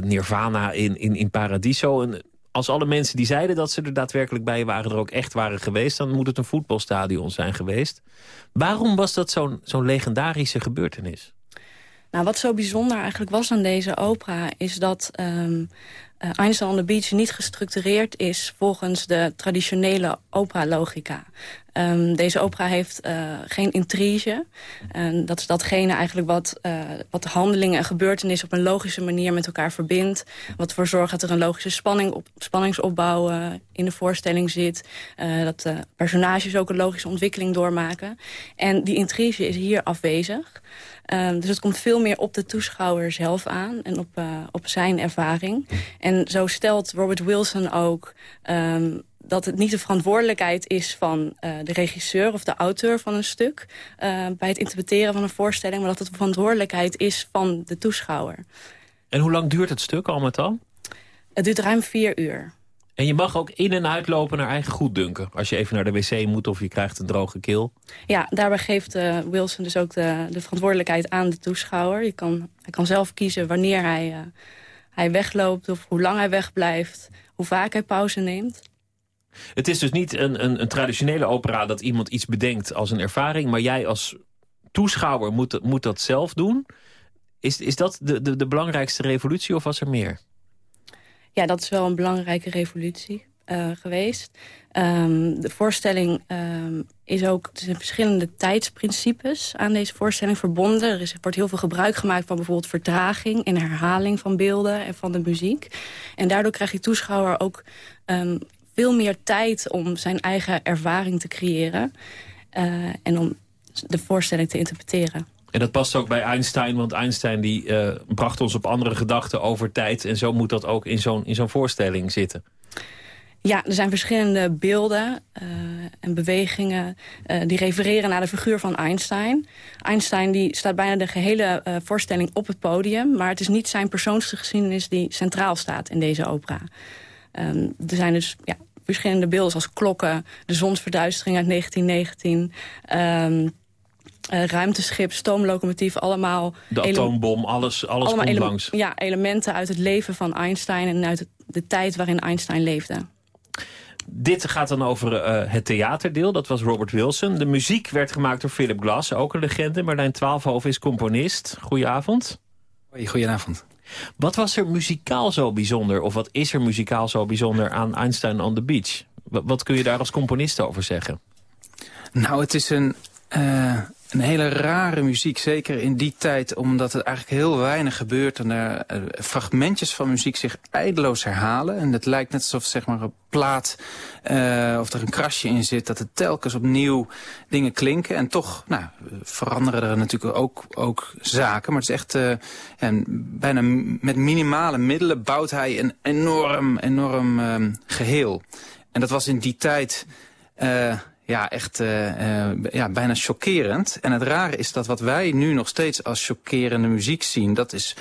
Nirvana in, in, in Paradiso. En als alle mensen die zeiden dat ze er daadwerkelijk bij waren... er ook echt waren geweest, dan moet het een voetbalstadion zijn geweest. Waarom was dat zo'n zo'n legendarische gebeurtenis? Nou, wat zo bijzonder eigenlijk was aan deze opera... is dat um, uh, Einstein on the Beach niet gestructureerd is... volgens de traditionele opera-logica. Um, deze opera heeft uh, geen intrige. En dat is datgene eigenlijk wat, uh, wat de handelingen en gebeurtenissen... op een logische manier met elkaar verbindt. Wat ervoor zorgt dat er een logische spanning op, spanningsopbouw uh, in de voorstelling zit. dat de personages ook een logische ontwikkeling doormaken. En die intrige is hier afwezig. Um, dus het komt veel meer op de toeschouwer zelf aan en op, op zijn ervaring. En zo stelt Robert Wilson ook dat het niet de verantwoordelijkheid is van uh, de regisseur of de auteur van een stuk... Uh, bij het interpreteren van een voorstelling... maar dat het de verantwoordelijkheid is van de toeschouwer. En hoe lang duurt het stuk al met al? Het duurt ruim vier uur. En je mag ook in- en uitlopen naar eigen goeddunken. Als je even naar de wc moet of je krijgt een droge keel. Ja, daarbij geeft uh, Wilson dus ook de, de, verantwoordelijkheid aan de toeschouwer. Je kan, hij kan zelf kiezen wanneer hij, hij wegloopt of hoe lang hij wegblijft. Hoe vaak hij pauze neemt. Het is dus niet een, een, een traditionele opera dat iemand iets bedenkt als een ervaring. Maar jij als toeschouwer moet, moet dat zelf doen. Is, is dat de, de, de belangrijkste revolutie of was er meer? Ja, dat is wel een belangrijke revolutie uh, geweest. Um, de voorstelling um, is ook... Er zijn verschillende tijdsprincipes aan deze voorstelling verbonden. Er is, wordt heel veel gebruik gemaakt van bijvoorbeeld vertraging... en herhaling van beelden en van de muziek. En daardoor krijgt die toeschouwer ook um, veel meer tijd... om zijn eigen ervaring te creëren. Uh, en om de voorstelling te interpreteren. En dat past ook bij Einstein, want Einstein die, uh, bracht ons op andere gedachten over tijd. En zo moet dat ook in zo'n zo'n voorstelling zitten. Ja, er zijn verschillende beelden uh, en bewegingen uh, die refereren naar de figuur van Einstein. Einstein die staat bijna de gehele uh, voorstelling op het podium... maar het is niet zijn persoonsgeschiedenis die centraal staat in deze opera. Um, er zijn dus ja, verschillende beelden zoals klokken, de zonsverduistering uit 1919... Um, uh, ruimteschip, stoomlocomotief, allemaal... De atoombom, alles, alles allemaal komt langs. Ja, elementen uit het leven van Einstein... en uit het, de tijd waarin Einstein leefde. Dit gaat dan over uh, het theaterdeel, dat was Robert Wilson. De muziek werd gemaakt door Philip Glass, ook een legende. Marlijn Twaalfhoven is componist. Goedenavond. Hoi, goedenavond. Wat was er muzikaal zo bijzonder, of wat is er muzikaal zo bijzonder aan Einstein on the Beach? Wat, kun je daar als componist over zeggen? Nou, het is een... Uh een hele rare muziek, zeker in die tijd, omdat er eigenlijk heel weinig gebeurt. En er uh, fragmentjes van muziek zich eindeloos herhalen. En het lijkt net alsof zeg maar, een plaat, uh, of er een krasje in zit, dat het telkens opnieuw dingen klinken. En toch nou, veranderen er natuurlijk ook, ook zaken. Maar het is echt, uh, en bijna met minimale middelen bouwt hij een enorm, enorm uh, geheel. En dat was in die tijd... Uh, ja, echt uh, uh, ja, bijna chockerend. En het rare is dat wat wij nu nog steeds als chockerende muziek zien... dat is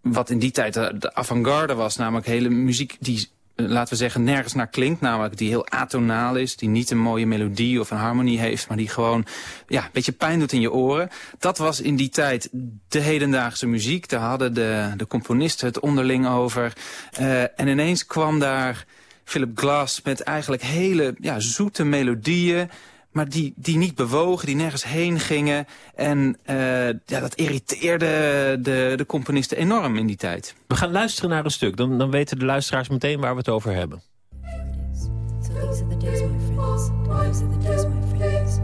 wat in die tijd de avant-garde was. Namelijk hele muziek die, laten we zeggen, nergens naar klinkt. Namelijk die heel atonaal is. Die niet een mooie melodie of een harmonie heeft. Maar die gewoon ja, een beetje pijn doet in je oren. Dat was in die tijd de hedendaagse muziek. Daar hadden de, de componisten het onderling over. En ineens kwam daar... Philip Glass met eigenlijk hele ja, zoete melodieën... maar die, die niet bewogen, die nergens heen gingen. En uh, ja, dat irriteerde de, de componisten enorm in die tijd. We gaan luisteren naar een stuk, dan, dan weten de luisteraars meteen waar we het over hebben. These are the days, my friends. These are the days, my friends.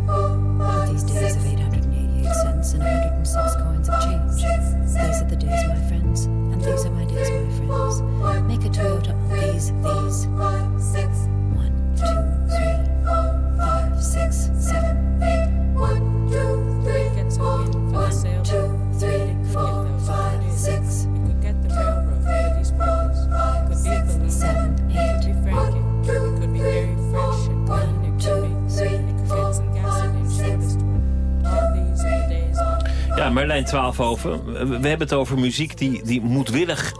But these days of 888 cents and 106 coins of change. These are the days, my friends. And these are my days, my friends. Make a Toyota. One, two, three, five, six, seven, eight. One, two, three, four. One, two, three, four, five, six. You could get the railroad for these workers. It could be a balloon. Seven, eight. It could be franking. It could be very fresh and clean. It could be It could get some gasoline shortest store. All these are the days. Ja, Marlijn Twaalfhoven, we we hebben het over muziek die, die moedwillig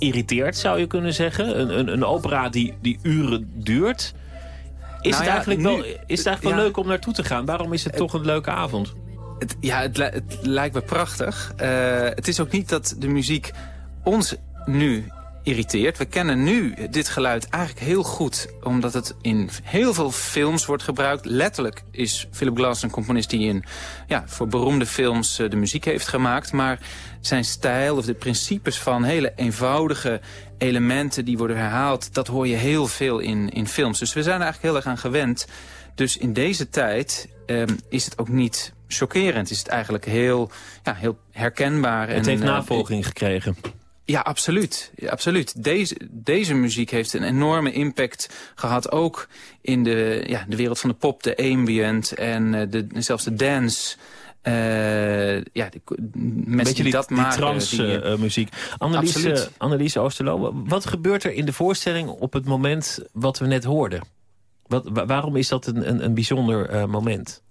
irriteert, zou je kunnen zeggen. Een, een, een opera die, die uren duurt. Is Nou het ja, eigenlijk nu- wel, is het eigenlijk wel ja. leuk om naartoe te gaan? Waarom is het toch een leuke avond? Het, ja, het, het lijkt me prachtig. Eh, het is ook niet dat de muziek ons nu irriteert. We kennen nu dit geluid eigenlijk heel goed... omdat het in heel veel films wordt gebruikt. Letterlijk is Philip Glass een componist die in, ja, voor beroemde films eh, de muziek heeft gemaakt. Maar zijn stijl of de principes van hele eenvoudige elementen die worden herhaald... dat hoor je heel veel in, in films. Dus we zijn er eigenlijk heel erg aan gewend... Dus in deze tijd ehm, is het ook niet chockerend. Is het eigenlijk heel, ja, heel herkenbaar. Het en, heeft eh, navolging gekregen. Ja, absoluut. Ja, absoluut. Deze, deze muziek heeft een enorme impact gehad. Ook in de, ja, de wereld van de pop, de ambient en eh, de, zelfs de dance. Eh, ja, de, mensen Beetje die, die, dat die maken. trance die, eh, muziek. Annelies, eh, Annelies Oosterlo, wat gebeurt er in de voorstelling op het moment wat we net hoorden? Wat, wa- waarom is dat een, een, een bijzonder eh, moment?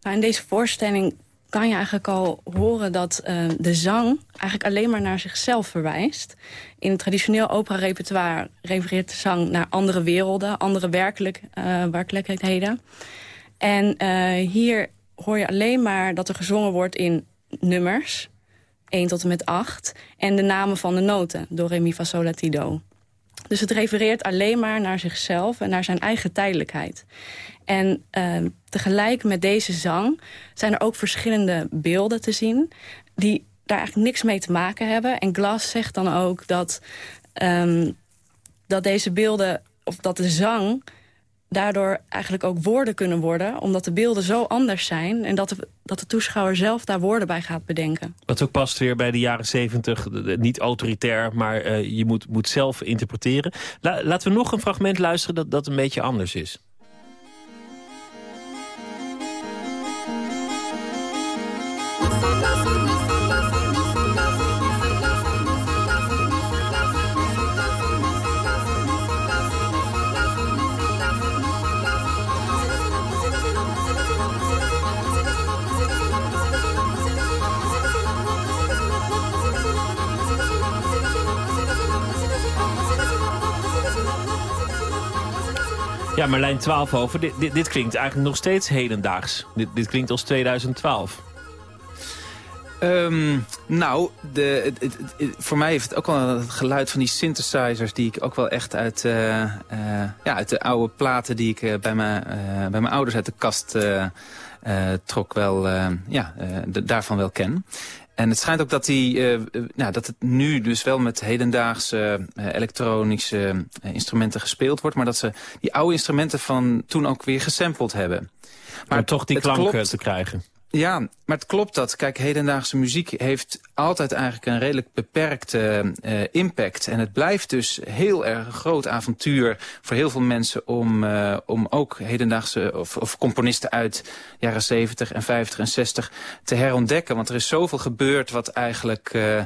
Nou, in deze voorstelling kan je eigenlijk al horen dat eh, de zang eigenlijk alleen maar naar zichzelf verwijst. In het traditioneel opera-repertoire refereert de zang naar andere werelden, andere werkelijk, eh, werkelijkheden. En eh, hier hoor je alleen maar dat er gezongen wordt in nummers, 1 tot en met 8, en de namen van de noten, do, re, mi, fa, sol, la, ti, do. Dus het refereert alleen maar naar zichzelf en naar zijn eigen tijdelijkheid. En eh, tegelijk met deze zang zijn er ook verschillende beelden te zien... die daar eigenlijk niks mee te maken hebben. En Glass zegt dan ook dat, ehm, dat deze beelden, of dat de zang daardoor eigenlijk ook woorden kunnen worden... omdat de beelden zo anders zijn... en dat de, dat de toeschouwer zelf daar woorden bij gaat bedenken. Wat ook past weer bij de jaren zeventig. Niet autoritair, maar eh, je moet, moet zelf interpreteren. La- laten we nog een fragment luisteren dat, dat een beetje anders is. Ja, Marlijn Twaalfhoven, dit, dit, dit klinkt eigenlijk nog steeds hedendaags. Dit, dit klinkt als 2012. Ehm, nou, de, het, voor mij heeft het ook wel het geluid van die synthesizers... die ik ook wel echt uit, eh, eh, ja, uit de oude platen die ik eh, bij, mijn, bij mijn ouders uit de kast trok... Wel, ja, daarvan wel ken. En het schijnt ook dat, die, eh, eh, nou, dat het nu dus wel met hedendaagse eh, elektronische instrumenten gespeeld wordt... maar dat ze die oude instrumenten van toen ook weer gesampled hebben. Maar toch die het klank klopt- eh, te krijgen. Ja, maar het klopt dat. Kijk, hedendaagse muziek heeft altijd eigenlijk een redelijk beperkte eh, impact. En het blijft dus heel erg een groot avontuur voor heel veel mensen... om, eh, om ook hedendaagse of, of componisten uit jaren 70 en 50 en 60 te herontdekken. Want er is zoveel gebeurd wat eigenlijk... eh,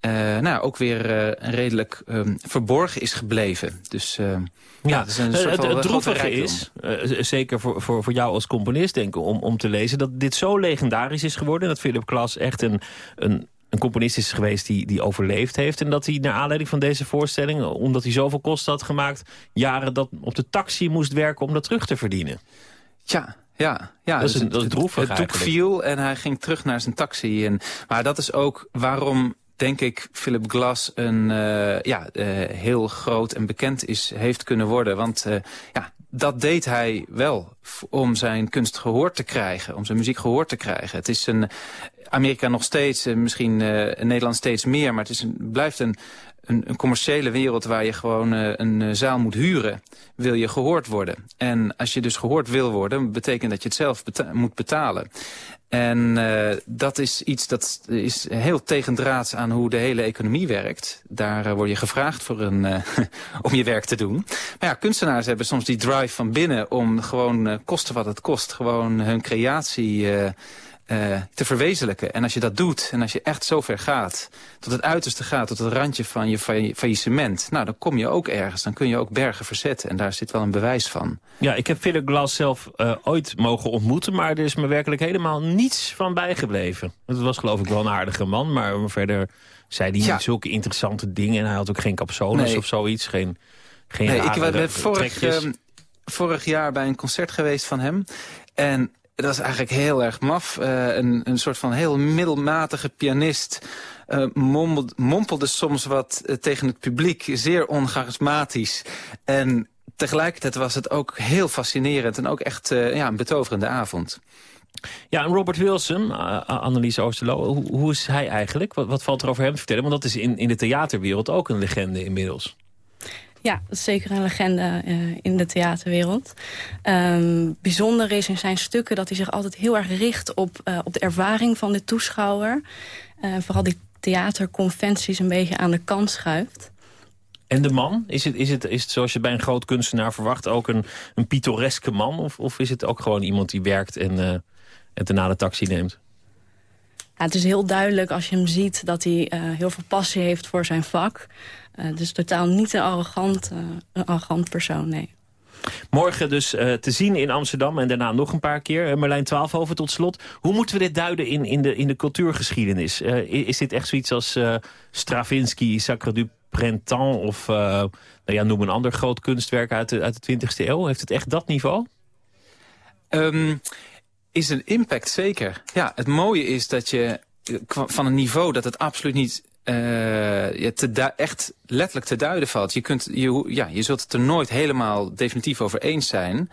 eh, nou, ook weer eh, redelijk ehm, verborgen is gebleven. Dus eh, ja, het is een soort het, droevige is, zeker voor, voor, voor jou als componist denk ik, om, om te lezen... dat dit zo legendarisch is geworden. Dat Philip Glass echt een, een, een componist is geweest die, die overleefd heeft. En dat hij naar aanleiding van deze voorstelling, omdat hij zoveel kosten had gemaakt... jaren dat op de taxi moest werken om dat terug te verdienen. Ja, ja, ja. Dat is dus een- dat is het, droevig Het doek eigenlijk. viel en hij ging terug naar zijn taxi. En, maar dat is ook waarom, denk ik, Philip Glass een eh, ja, eh, heel groot en bekend is, heeft kunnen worden. Want eh, ja, dat deed hij wel om zijn kunst gehoord te krijgen, om zijn muziek gehoord te krijgen. Het is een Amerika nog steeds, misschien Nederland steeds meer, maar het is blijft een, een, een commerciële wereld waar je gewoon een zaal moet huren, wil je gehoord worden. En als je dus gehoord wil worden, betekent dat je het zelf moet betalen. En eh, dat is iets dat is heel tegendraads aan hoe de hele economie werkt. Daar eh, word je gevraagd voor een, eh, om je werk te doen. Maar ja, kunstenaars hebben soms die drive van binnen om gewoon, kosten wat het kost, gewoon hun creatie eh, te verwezenlijken. En als je dat doet en als je echt zo ver gaat, tot het uiterste gaat, tot het randje van je failli- faillissement, nou dan kom je ook ergens, dan kun je ook bergen verzetten. En daar zit wel een bewijs van. Ja, ik heb Philip Glass zelf eh, ooit mogen ontmoeten... maar er is me werkelijk helemaal niets van bijgebleven. Het was geloof ik wel een aardige man... maar verder zei hij Ja. niet zulke interessante dingen... en hij had ook geen capsones Nee. of zoiets. Geen, geen Nee, ik ben vorig, ehm, vorig jaar bij een concert geweest van hem. En dat is eigenlijk heel erg maf. Eh, een, een soort van heel middelmatige pianist. eh, mompelde, soms wat eh, tegen het publiek. Zeer oncharismatisch. En tegelijkertijd was het ook heel fascinerend. En ook echt ja, een betoverende avond. Ja, en Robert Wilson, Annelies Oosterlo, hoe, hoe is hij eigenlijk? Wat, wat valt er over hem te vertellen? Want dat is in, in de theaterwereld ook een legende inmiddels. Ja, dat is zeker een legende eh, in de theaterwereld. Ehm, bijzonder is in zijn stukken dat hij zich altijd heel erg richt op, eh, op de ervaring van de toeschouwer. Eh, vooral die theaterconventies een beetje aan de kant schuift. En de man? Is het, is het, is het zoals je bij een groot kunstenaar verwacht ook een, een pittoreske man? Of, of is het ook gewoon iemand die werkt en, en daarna de taxi neemt? Ja, het is heel duidelijk als je hem ziet dat hij uh, heel veel passie heeft voor zijn vak. Uh, dus totaal niet een arrogant, uh, een arrogant persoon, nee. Morgen dus uh, te zien in Amsterdam en daarna nog een paar keer. Marlijn Twaalfhoven tot slot. Hoe moeten we dit duiden in, in, de, in de cultuurgeschiedenis? Uh, is dit echt zoiets als Stravinsky, Sacre du Printemps... of nou ja, noem een ander groot kunstwerk uit de, uit de 20e eeuw? Heeft het echt dat niveau? Um, is een impact, zeker. Ja, het mooie is dat je van een niveau dat het absoluut niet uh, te echt letterlijk te duiden valt. Je, kunt, je, ja, je zult het er nooit helemaal definitief over eens zijn.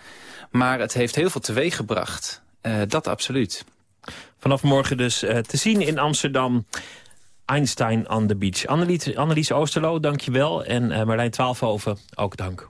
Maar het heeft heel veel teweeg gebracht. Uh, dat absoluut. Vanaf morgen dus te zien in Amsterdam. Einstein on the Beach. Annelies, Annelies Oosterlo, dank je wel. En Marlijn Twaalfhoven, ook dank.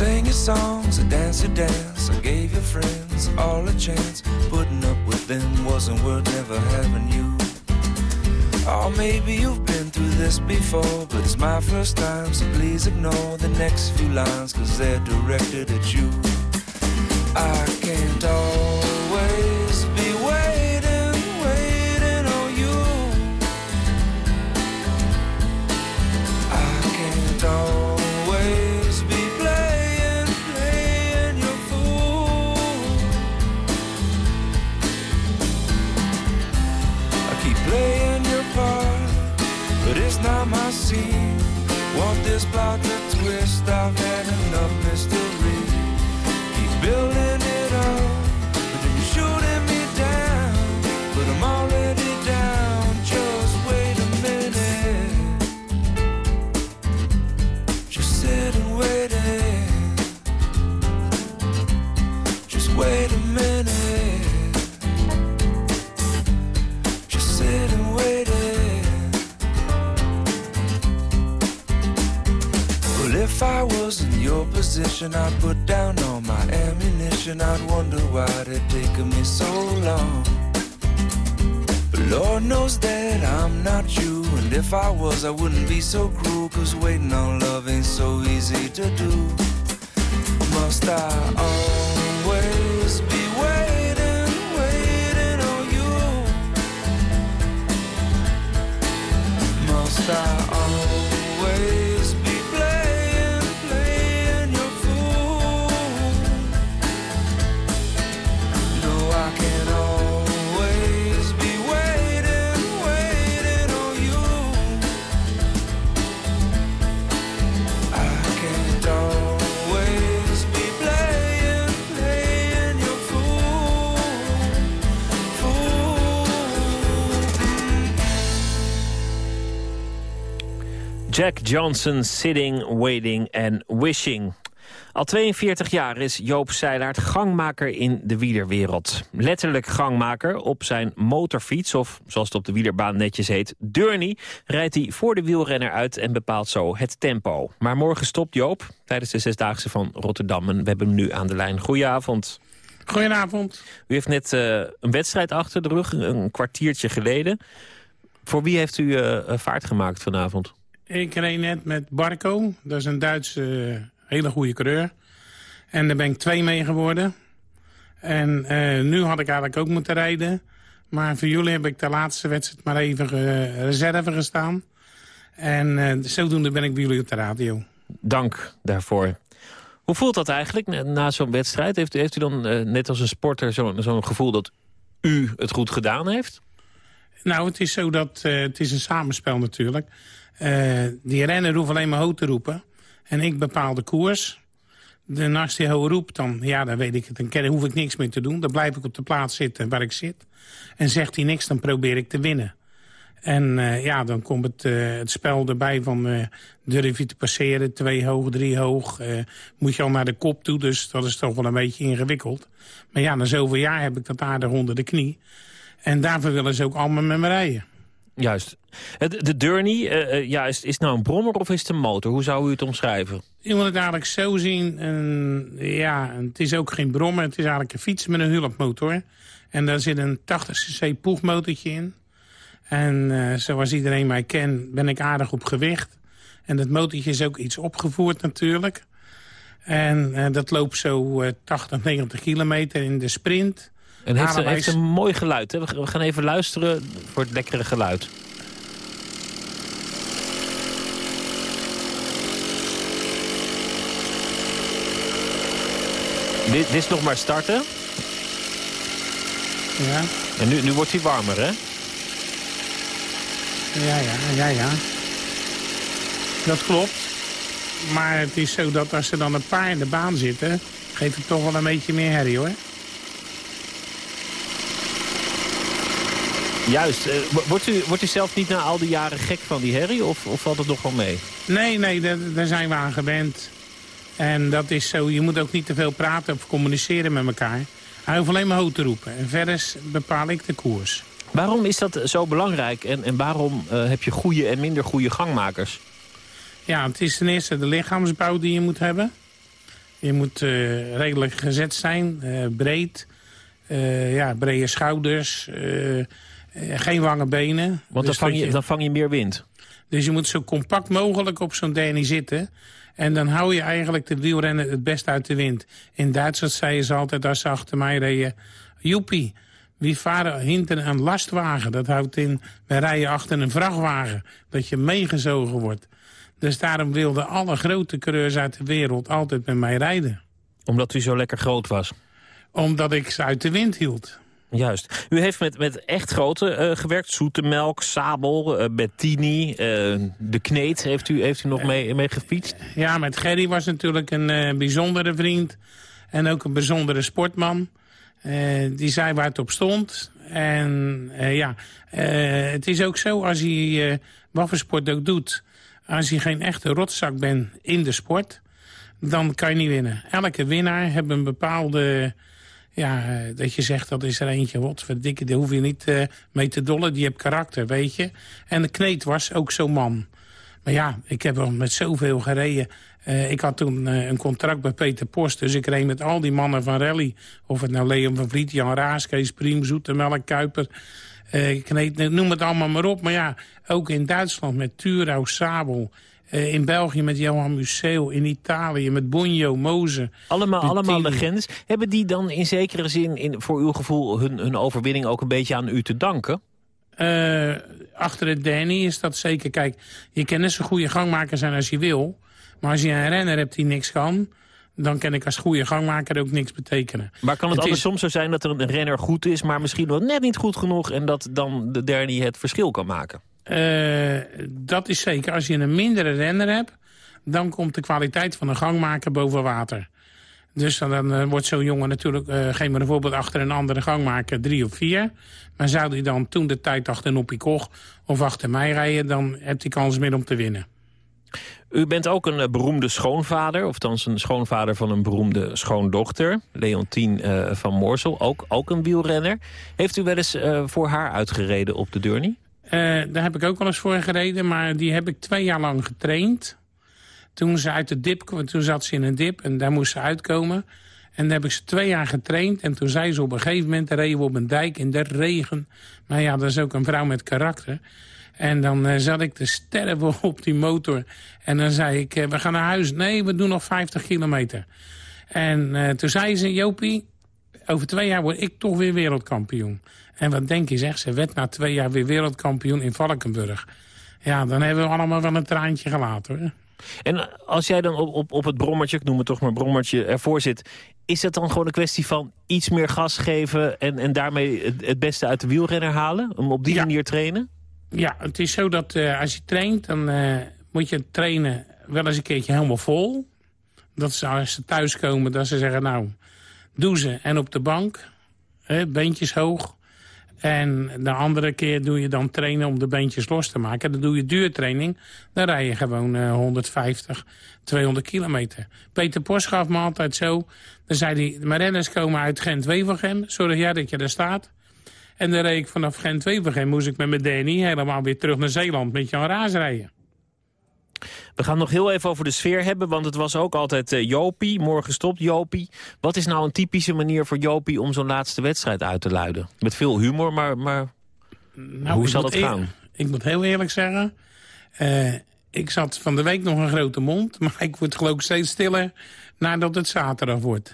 sang your songs, I danced your dance, I gave your friends all a chance. Putting up with them wasn't worth never having you. Oh, maybe you've been through this before, but it's my first time, so please ignore the next few lines, cause they're directed at you. I'd put down all my ammunition. I'd wonder why it taken me so long. But Lord knows that I'm not you. And if I was, I wouldn't be so cruel. Jack Johnson, Sitting, Waiting and Wishing. Al 42 jaar is Joop Seilaert gangmaker in de wielerwereld. Letterlijk gangmaker op zijn motorfiets, of zoals het op de wielerbaan netjes heet, Deurney, rijdt hij voor de wielrenner uit en bepaalt zo het tempo. Maar morgen stopt Joop tijdens de Zesdaagse van Rotterdam en we hebben hem nu aan de lijn. Goedenavond. Goedenavond. U heeft net eh, een wedstrijd achter de rug, een, een kwartiertje geleden. Voor wie heeft u eh, eh, vaart gemaakt vanavond? Ik reed net met Barco. Dat is een Duitse eh, hele goede coureur. En daar ben ik twee mee geworden. En eh, nu had ik eigenlijk ook moeten rijden. Maar voor jullie heb ik de laatste wedstrijd maar even reserve gestaan. En eh, zodoende ben ik bij jullie op de radio. Dank daarvoor. Hoe voelt dat eigenlijk na, zo'n wedstrijd? Heeft, heeft u dan net als een sporter zo'n gevoel dat u het goed gedaan heeft? Nou, het is zo dat het is een samenspel natuurlijk. Eh die renner hoeft alleen maar ho te roepen. En ik bepaal de koers. En als hij ho roept, dan, ja, dan weet ik het. Dan hoef ik niks meer te doen. Dan blijf ik op de plaats zitten waar ik zit. En zegt hij niks, dan probeer ik te winnen. En eh, ja, dan komt het, eh, het spel erbij van eh, durf je te passeren, twee hoog, drie hoog. moet je al naar de kop toe, dus dat is toch wel een beetje ingewikkeld. Maar ja, na zoveel jaar heb ik dat aardig onder de knie. En daarvoor willen ze ook allemaal met me rijden. Juist. Het- De Journey, eh, eh, ja, is, is het nou een brommer of is het een motor? Hoe zou u het omschrijven? Je moet het eigenlijk zo zien. En, ja, het is ook geen brommer. Het is eigenlijk een fiets met een hulpmotor. En daar zit een 80cc poegmotortje in. En eh, zoals iedereen mij kent, ben ik aardig op gewicht. En dat motortje is ook iets opgevoerd natuurlijk. En eh, dat loopt zo eh 80, 90 kilometer in de sprint. En heeft, heeft een mooi geluid. Hè? We we gaan even luisteren voor het lekkere geluid. Dit, dit is nog maar starten. Ja, En nu, nu wordt hij warmer, hè? ja, ja, ja, ja. Dat klopt. Maar het is zo dat als er dan een paar in de baan zitten... geeft het toch wel een beetje meer herrie, hoor. Juist. eh, wo- wordt, u, wordt u zelf niet na al die jaren gek van die herrie? Of, of valt het nog wel mee? Nee, nee, daar, daar zijn we aan gewend. En dat is zo, je moet ook niet te veel praten of communiceren met elkaar. Hij hoeft alleen maar ho te roepen. En verder bepaal ik de koers. Waarom is dat zo belangrijk? En, en waarom eh, heb je goede en minder goede gangmakers? Ja, het is ten eerste de lichaamsbouw die je moet hebben. Je moet eh, redelijk gezet zijn, eh, breed. eh, ja, brede schouders, geen lange benen. Want Dus dan, vang dat je, dan vang je meer wind. Dus je moet zo compact mogelijk op zo'n Danny zitten. En dan hou je eigenlijk de wielrennen het best uit de wind. In Duitsland zeiden ze altijd als ze achter mij reden... Joepie, wie varen hinten een lastwagen? Dat houdt in, wij rijden achter een vrachtwagen. Dat je meegezogen wordt. Dus daarom wilden alle grote coureurs uit de wereld altijd met mij rijden. Omdat u zo lekker groot was. Omdat ik ze uit de wind hield. Juist. U heeft met, met echt grote eh, gewerkt. Zoetemelk, Sabel, eh, Bettini, eh, De Kneet heeft u, heeft u nog mee, mee gefietst. Ja, met Gerry was natuurlijk een bijzondere vriend. En ook een bijzondere sportman. Die zei waar het op stond. En ja, het is ook zo als je waffensport ook doet. Als je geen echte rotzak bent in de sport, dan kan je niet winnen. Elke winnaar heeft een bepaalde... Ja, eh, dat je zegt dat is er eentje, wat verdikke, daar hoef je niet eh, mee te dollen. Die heeft karakter, weet je. En de Kneet was ook zo'n man. Maar ja, ik heb wel met zoveel gereden. Eh, ik had toen een contract bij Peter Post. Dus ik reed met al die mannen van rally. Of het nou Leon van Vliet, Jan Raas, Kees Priem, Zoetemelk, Kuiper. Kneet, noem het allemaal maar op. Maar ja, ook in Duitsland met Thurau, Sabel. Eh, in België met Johan Museeuw, in Italië met Bonjo, Moze. Allemaal, allemaal legendes. Hebben die dan in zekere zin in, voor uw gevoel hun, hun overwinning ook een beetje aan u te danken? Eh, achter het Danny is dat zeker. Kijk, je kan net zo goede gangmaker zijn als je wil. Maar als je een renner hebt die niks kan... dan kan ik als goede gangmaker ook niks betekenen. Maar kan het, Het is- soms zo zijn dat er een renner goed is... maar misschien nog net niet goed genoeg... en dat dan de derde het verschil kan maken? Eh, dat is zeker. Als je een mindere renner hebt... dan komt de kwaliteit van een gangmaker boven water. Dus dan eh, wordt zo'n jongen natuurlijk... eh geef maar een achter een andere gangmaker drie of vier. Maar zou hij dan toen de tijd achter Noppie Koch of achter mij rijden... dan heb hij kans meer om te winnen. U bent ook een beroemde schoonvader, of althans een schoonvader van een beroemde schoondochter. Leontien van Moorsel, ook, ook een wielrenner. Heeft u wel eens voor haar uitgereden op de Deurnie? Eh, daar heb ik ook wel eens voor gereden, maar die heb ik twee jaar lang getraind. Toen ze uit de dip toen zat ze in een dip en daar moest ze uitkomen. En daar heb ik ze twee jaar getraind. En toen zei ze op een gegeven moment, reden we op een dijk in de regen. Maar ja, dat is ook een vrouw met karakter. En dan eh, zat ik te sterven op die motor. En dan zei ik, eh, we gaan naar huis. Nee, we doen nog 50 kilometer. En toen zei ze, Jopie, over twee jaar word ik toch weer wereldkampioen. En wat denk je, zegt ze, werd na twee jaar weer wereldkampioen in Valkenburg. Ja, dan hebben we allemaal wel een traantje gelaten. Hoor. En als jij dan op, op, op het brommertje, ik noem het toch maar brommertje, ervoor zit... is het dan gewoon een kwestie van iets meer gas geven... en, en daarmee het, het beste uit de wielrenner halen? Om op die manier trainen? Ja, het is zo dat eh, als je traint, dan eh, moet je trainen wel eens een keertje helemaal vol. Dat ze als ze thuiskomen, dat ze zeggen, nou, douchen en op de bank. Hè, beentjes hoog. En de andere keer doe je dan trainen om de beentjes los te maken. Dan doe je duurtraining. Dan rij je gewoon eh, 150, 200 kilometer. Peter Posch gaf me altijd zo. Dan zei hij, mijn renners komen uit Gent-Wevelgem. Zorg jij dat je daar staat. En dan reed ik vanaf Gent-Wevelgem. Moest ik met mijn Danny helemaal weer terug naar Zeeland met Jan Raas rijden. We gaan nog heel even over de sfeer hebben, want het was ook altijd eh, Jopie. Morgen stopt Jopie. Wat is nou een typische manier voor Jopie om zo'n laatste wedstrijd uit te luiden? Met veel humor, maar, maar Nou, hoe zal dat gaan? Ik moet heel eerlijk zeggen. eh, ik zat van de week nog een grote mond. Maar ik word geloof ik steeds stiller nadat het zaterdag wordt.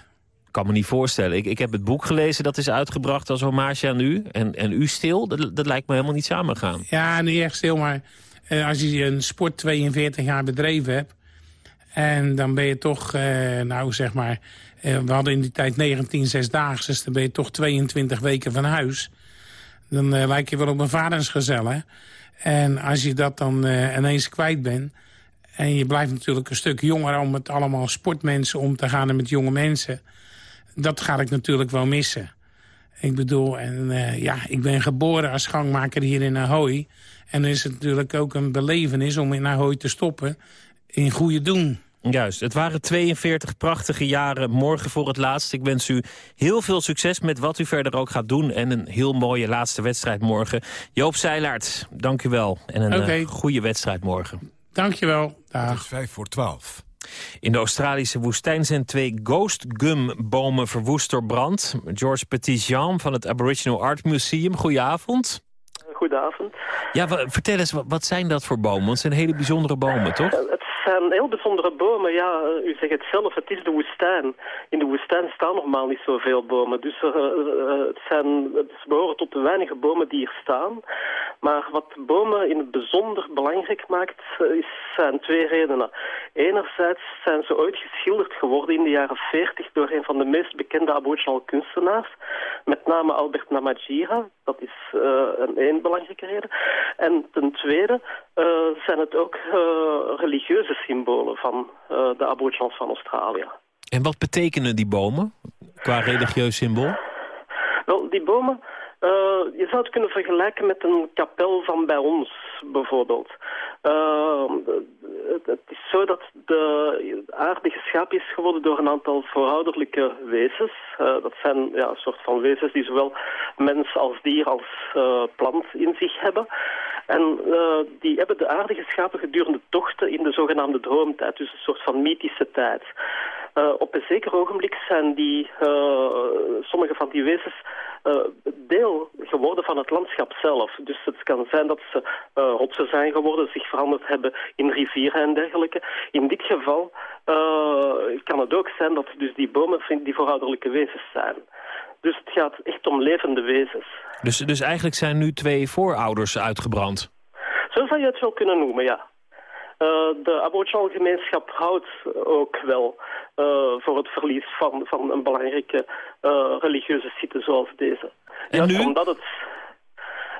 Ik kan me niet voorstellen. Ik, ik heb het boek gelezen, dat is uitgebracht als hommage aan u. En, en u stil, dat, dat lijkt me helemaal niet samengaan. Ja, niet echt stil, maar eh, als je een sport 42 jaar bedreven hebt... en dan ben je toch, eh, nou zeg maar... eh, we hadden in die tijd 19 zesdaagse, dus dan ben je toch 22 weken van huis. Dan lijk je wel op een vadersgezel, hè? En als je dat dan ineens kwijt bent... en je blijft natuurlijk een stuk jonger om met allemaal sportmensen om te gaan... en met jonge mensen, dat ga ik natuurlijk wel missen. Ik bedoel, en, ja, ik ben geboren als gangmaker hier in Ahoy. En dan is het natuurlijk ook een belevenis om in Ahoy te stoppen in goede doen. Juist, het waren 42 prachtige jaren. Morgen voor het laatst. Ik wens u heel veel succes met wat u verder ook gaat doen. En een heel mooie laatste wedstrijd morgen. Joop Seilaert, dank u wel. En een eh, goede wedstrijd morgen. Dankjewel. Het is vijf voor twaalf. In de Australische woestijn zijn twee ghost gum bomen verwoest door brand. George Petitjean van het Aboriginal Art Museum. Goedenavond. Goedenavond. Ja, vertel eens, wat, zijn dat voor bomen? Want het zijn hele bijzondere bomen, toch? Eh, Het zijn heel bijzondere bomen. Ja, eh, u zegt het zelf, het is de woestijn. In de woestijn staan normaal niet zoveel bomen. Dus eh, het, zijn, het behoren tot de weinige bomen die hier staan. Maar wat bomen in het bijzonder belangrijk maakt, is, zijn twee redenen. Enerzijds zijn ze ooit geschilderd geworden in de jaren 40 door een van de meest bekende aboriginal kunstenaars. Met name Albert Namatjira. Dat is eh, een één belangrijke reden. En ten tweede eh, zijn het ook eh, religieuze symbolen van de aboriginals van Australië. En wat betekenen die bomen qua religieus symbool? Wel, die bomen, je zou het kunnen vergelijken met een kapel van bij ons, bijvoorbeeld. Eh, het, is zo dat de aarde geschapen is geworden door een aantal voorouderlijke wezens. Eh, dat zijn ja, een soort van wezens die zowel mens als dier als eh, plant in zich hebben. En eh, die hebben de aarde geschapen gedurende tochten in de zogenaamde droomtijd, dus een soort van mythische tijd. Eh, op een zeker ogenblik zijn die, eh, sommige van die wezens eh, deel geworden van het landschap zelf. Dus het kan zijn dat ze rotsen zijn geworden, zich veranderd hebben in rivieren en dergelijke. In dit geval kan het ook zijn dat dus die bomen die voorouderlijke wezens zijn. Dus het gaat echt om levende wezens. Dus, dus eigenlijk zijn nu twee voorouders uitgebrand. Zo zou je het wel kunnen noemen, ja. Eh, de aboriginal gemeenschap houdt ook wel eh, voor het verlies van, van een belangrijke eh, religieuze site zoals deze. En nu? Omdat het...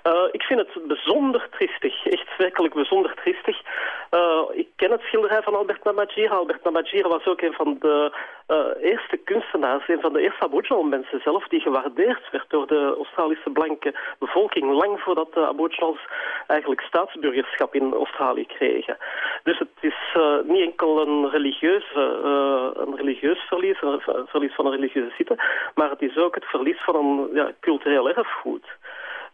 Eh, ik vind het bijzonder triestig, echt werkelijk bijzonder triestig. Eh, ik ken het schilderij van Albert Namatjira. Albert Namatjira was ook een van de eh, eerste kunstenaars, een van de eerste aboriginal mensen zelf, die gewaardeerd werd door de Australische blanke bevolking, lang voordat de aboriginals eigenlijk staatsburgerschap in Australië kregen. Dus het is niet enkel een religieus, een religieus verlies, een ver- verlies van een religieuze site, maar het is ook het verlies van een ja, cultureel erfgoed.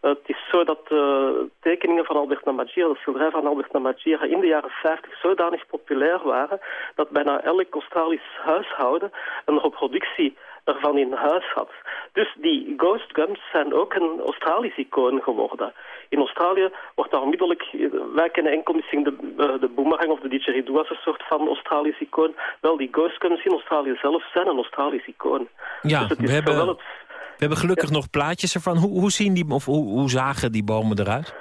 Het is zo dat de tekeningen van Albert Namatjira, de schilderij van Albert Namatjira, in de jaren 50 zodanig populair waren dat bijna elk Australisch huishouden een reproductie ervan in huis had. Dus die ghost gums zijn ook een Australisch icoon geworden. In Australië wordt daar onmiddellijk, wij kennen enkel misschien de, eh, de boomerang of de didgeridoo als een soort van Australisch icoon. Wel, die ghost gums in Australië zelf zijn een Australisch icoon. Ja, Dus het is we hebben, zowel het we hebben gelukkig nog plaatjes ervan. Hoe, hoe zien die, of hoe, hoe zagen die bomen eruit?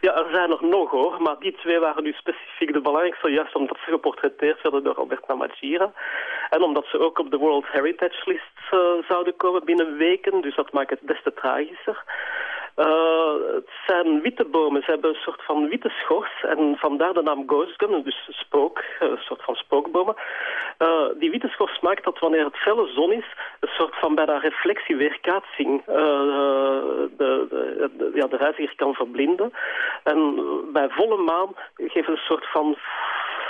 Ja, er zijn er nog hoor, maar die twee waren nu specifiek de belangrijkste, juist omdat ze geportretteerd werden door Albert Namatjira. En omdat ze ook op de World Heritage List eh, zouden komen binnen weken, dus dat maakt het des te tragischer. Eh, het zijn witte bomen, ze hebben een soort van witte schors en vandaar de naam Ghost Gum, dus spook, een soort van spookbomen. Eh, die witte schors maakt dat wanneer het felle zon is, een soort van bijna reflectieweerkaatsing eh, de, de, de, ja, de reiziger kan verblinden. En bij volle maan geeft een soort van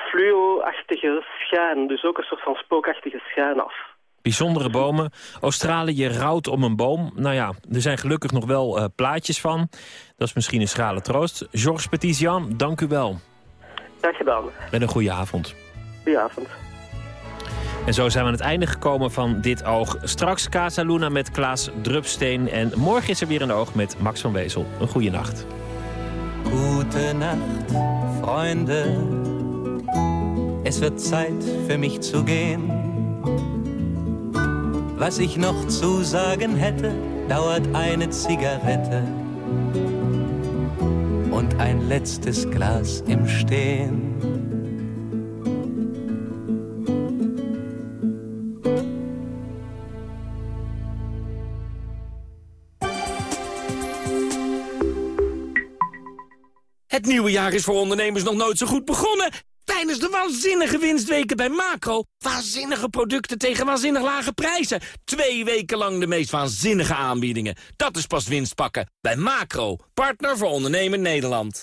fluo-achtige schijn, dus ook een soort van spookachtige schijn af. Bijzondere bomen. Australië rouwt om een boom. Nou ja, er zijn gelukkig nog wel eh, plaatjes van. Dat is misschien een schrale troost. Georges Petitjean, dank u wel. Graag gedaan. En een goede avond. Goedenavond. En zo zijn we aan het einde gekomen van Dit Oog. Straks Casa Luna met Klaas Drupsteen. En morgen is er weer een oog met Max van Wezel. Een goede nacht. Gute Nacht, Freunde. Es wird Zeit für mich zu gehen. Was ich noch zu sagen hätte, dauert eine Zigarette und ein letztes Glas im Stehen. Het nieuwe jaar is voor ondernemers nog nooit zo goed begonnen. Tijdens de waanzinnige winstweken bij Macro. Waanzinnige producten tegen waanzinnig lage prijzen. Twee weken lang de meest waanzinnige aanbiedingen. Dat is pas winst pakken. Bij Macro, partner voor ondernemen Nederland.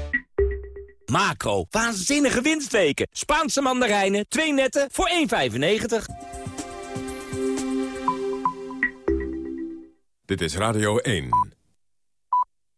Macro, waanzinnige winstweken. Spaanse mandarijnen, twee netten voor 1,95. Dit is Radio 1.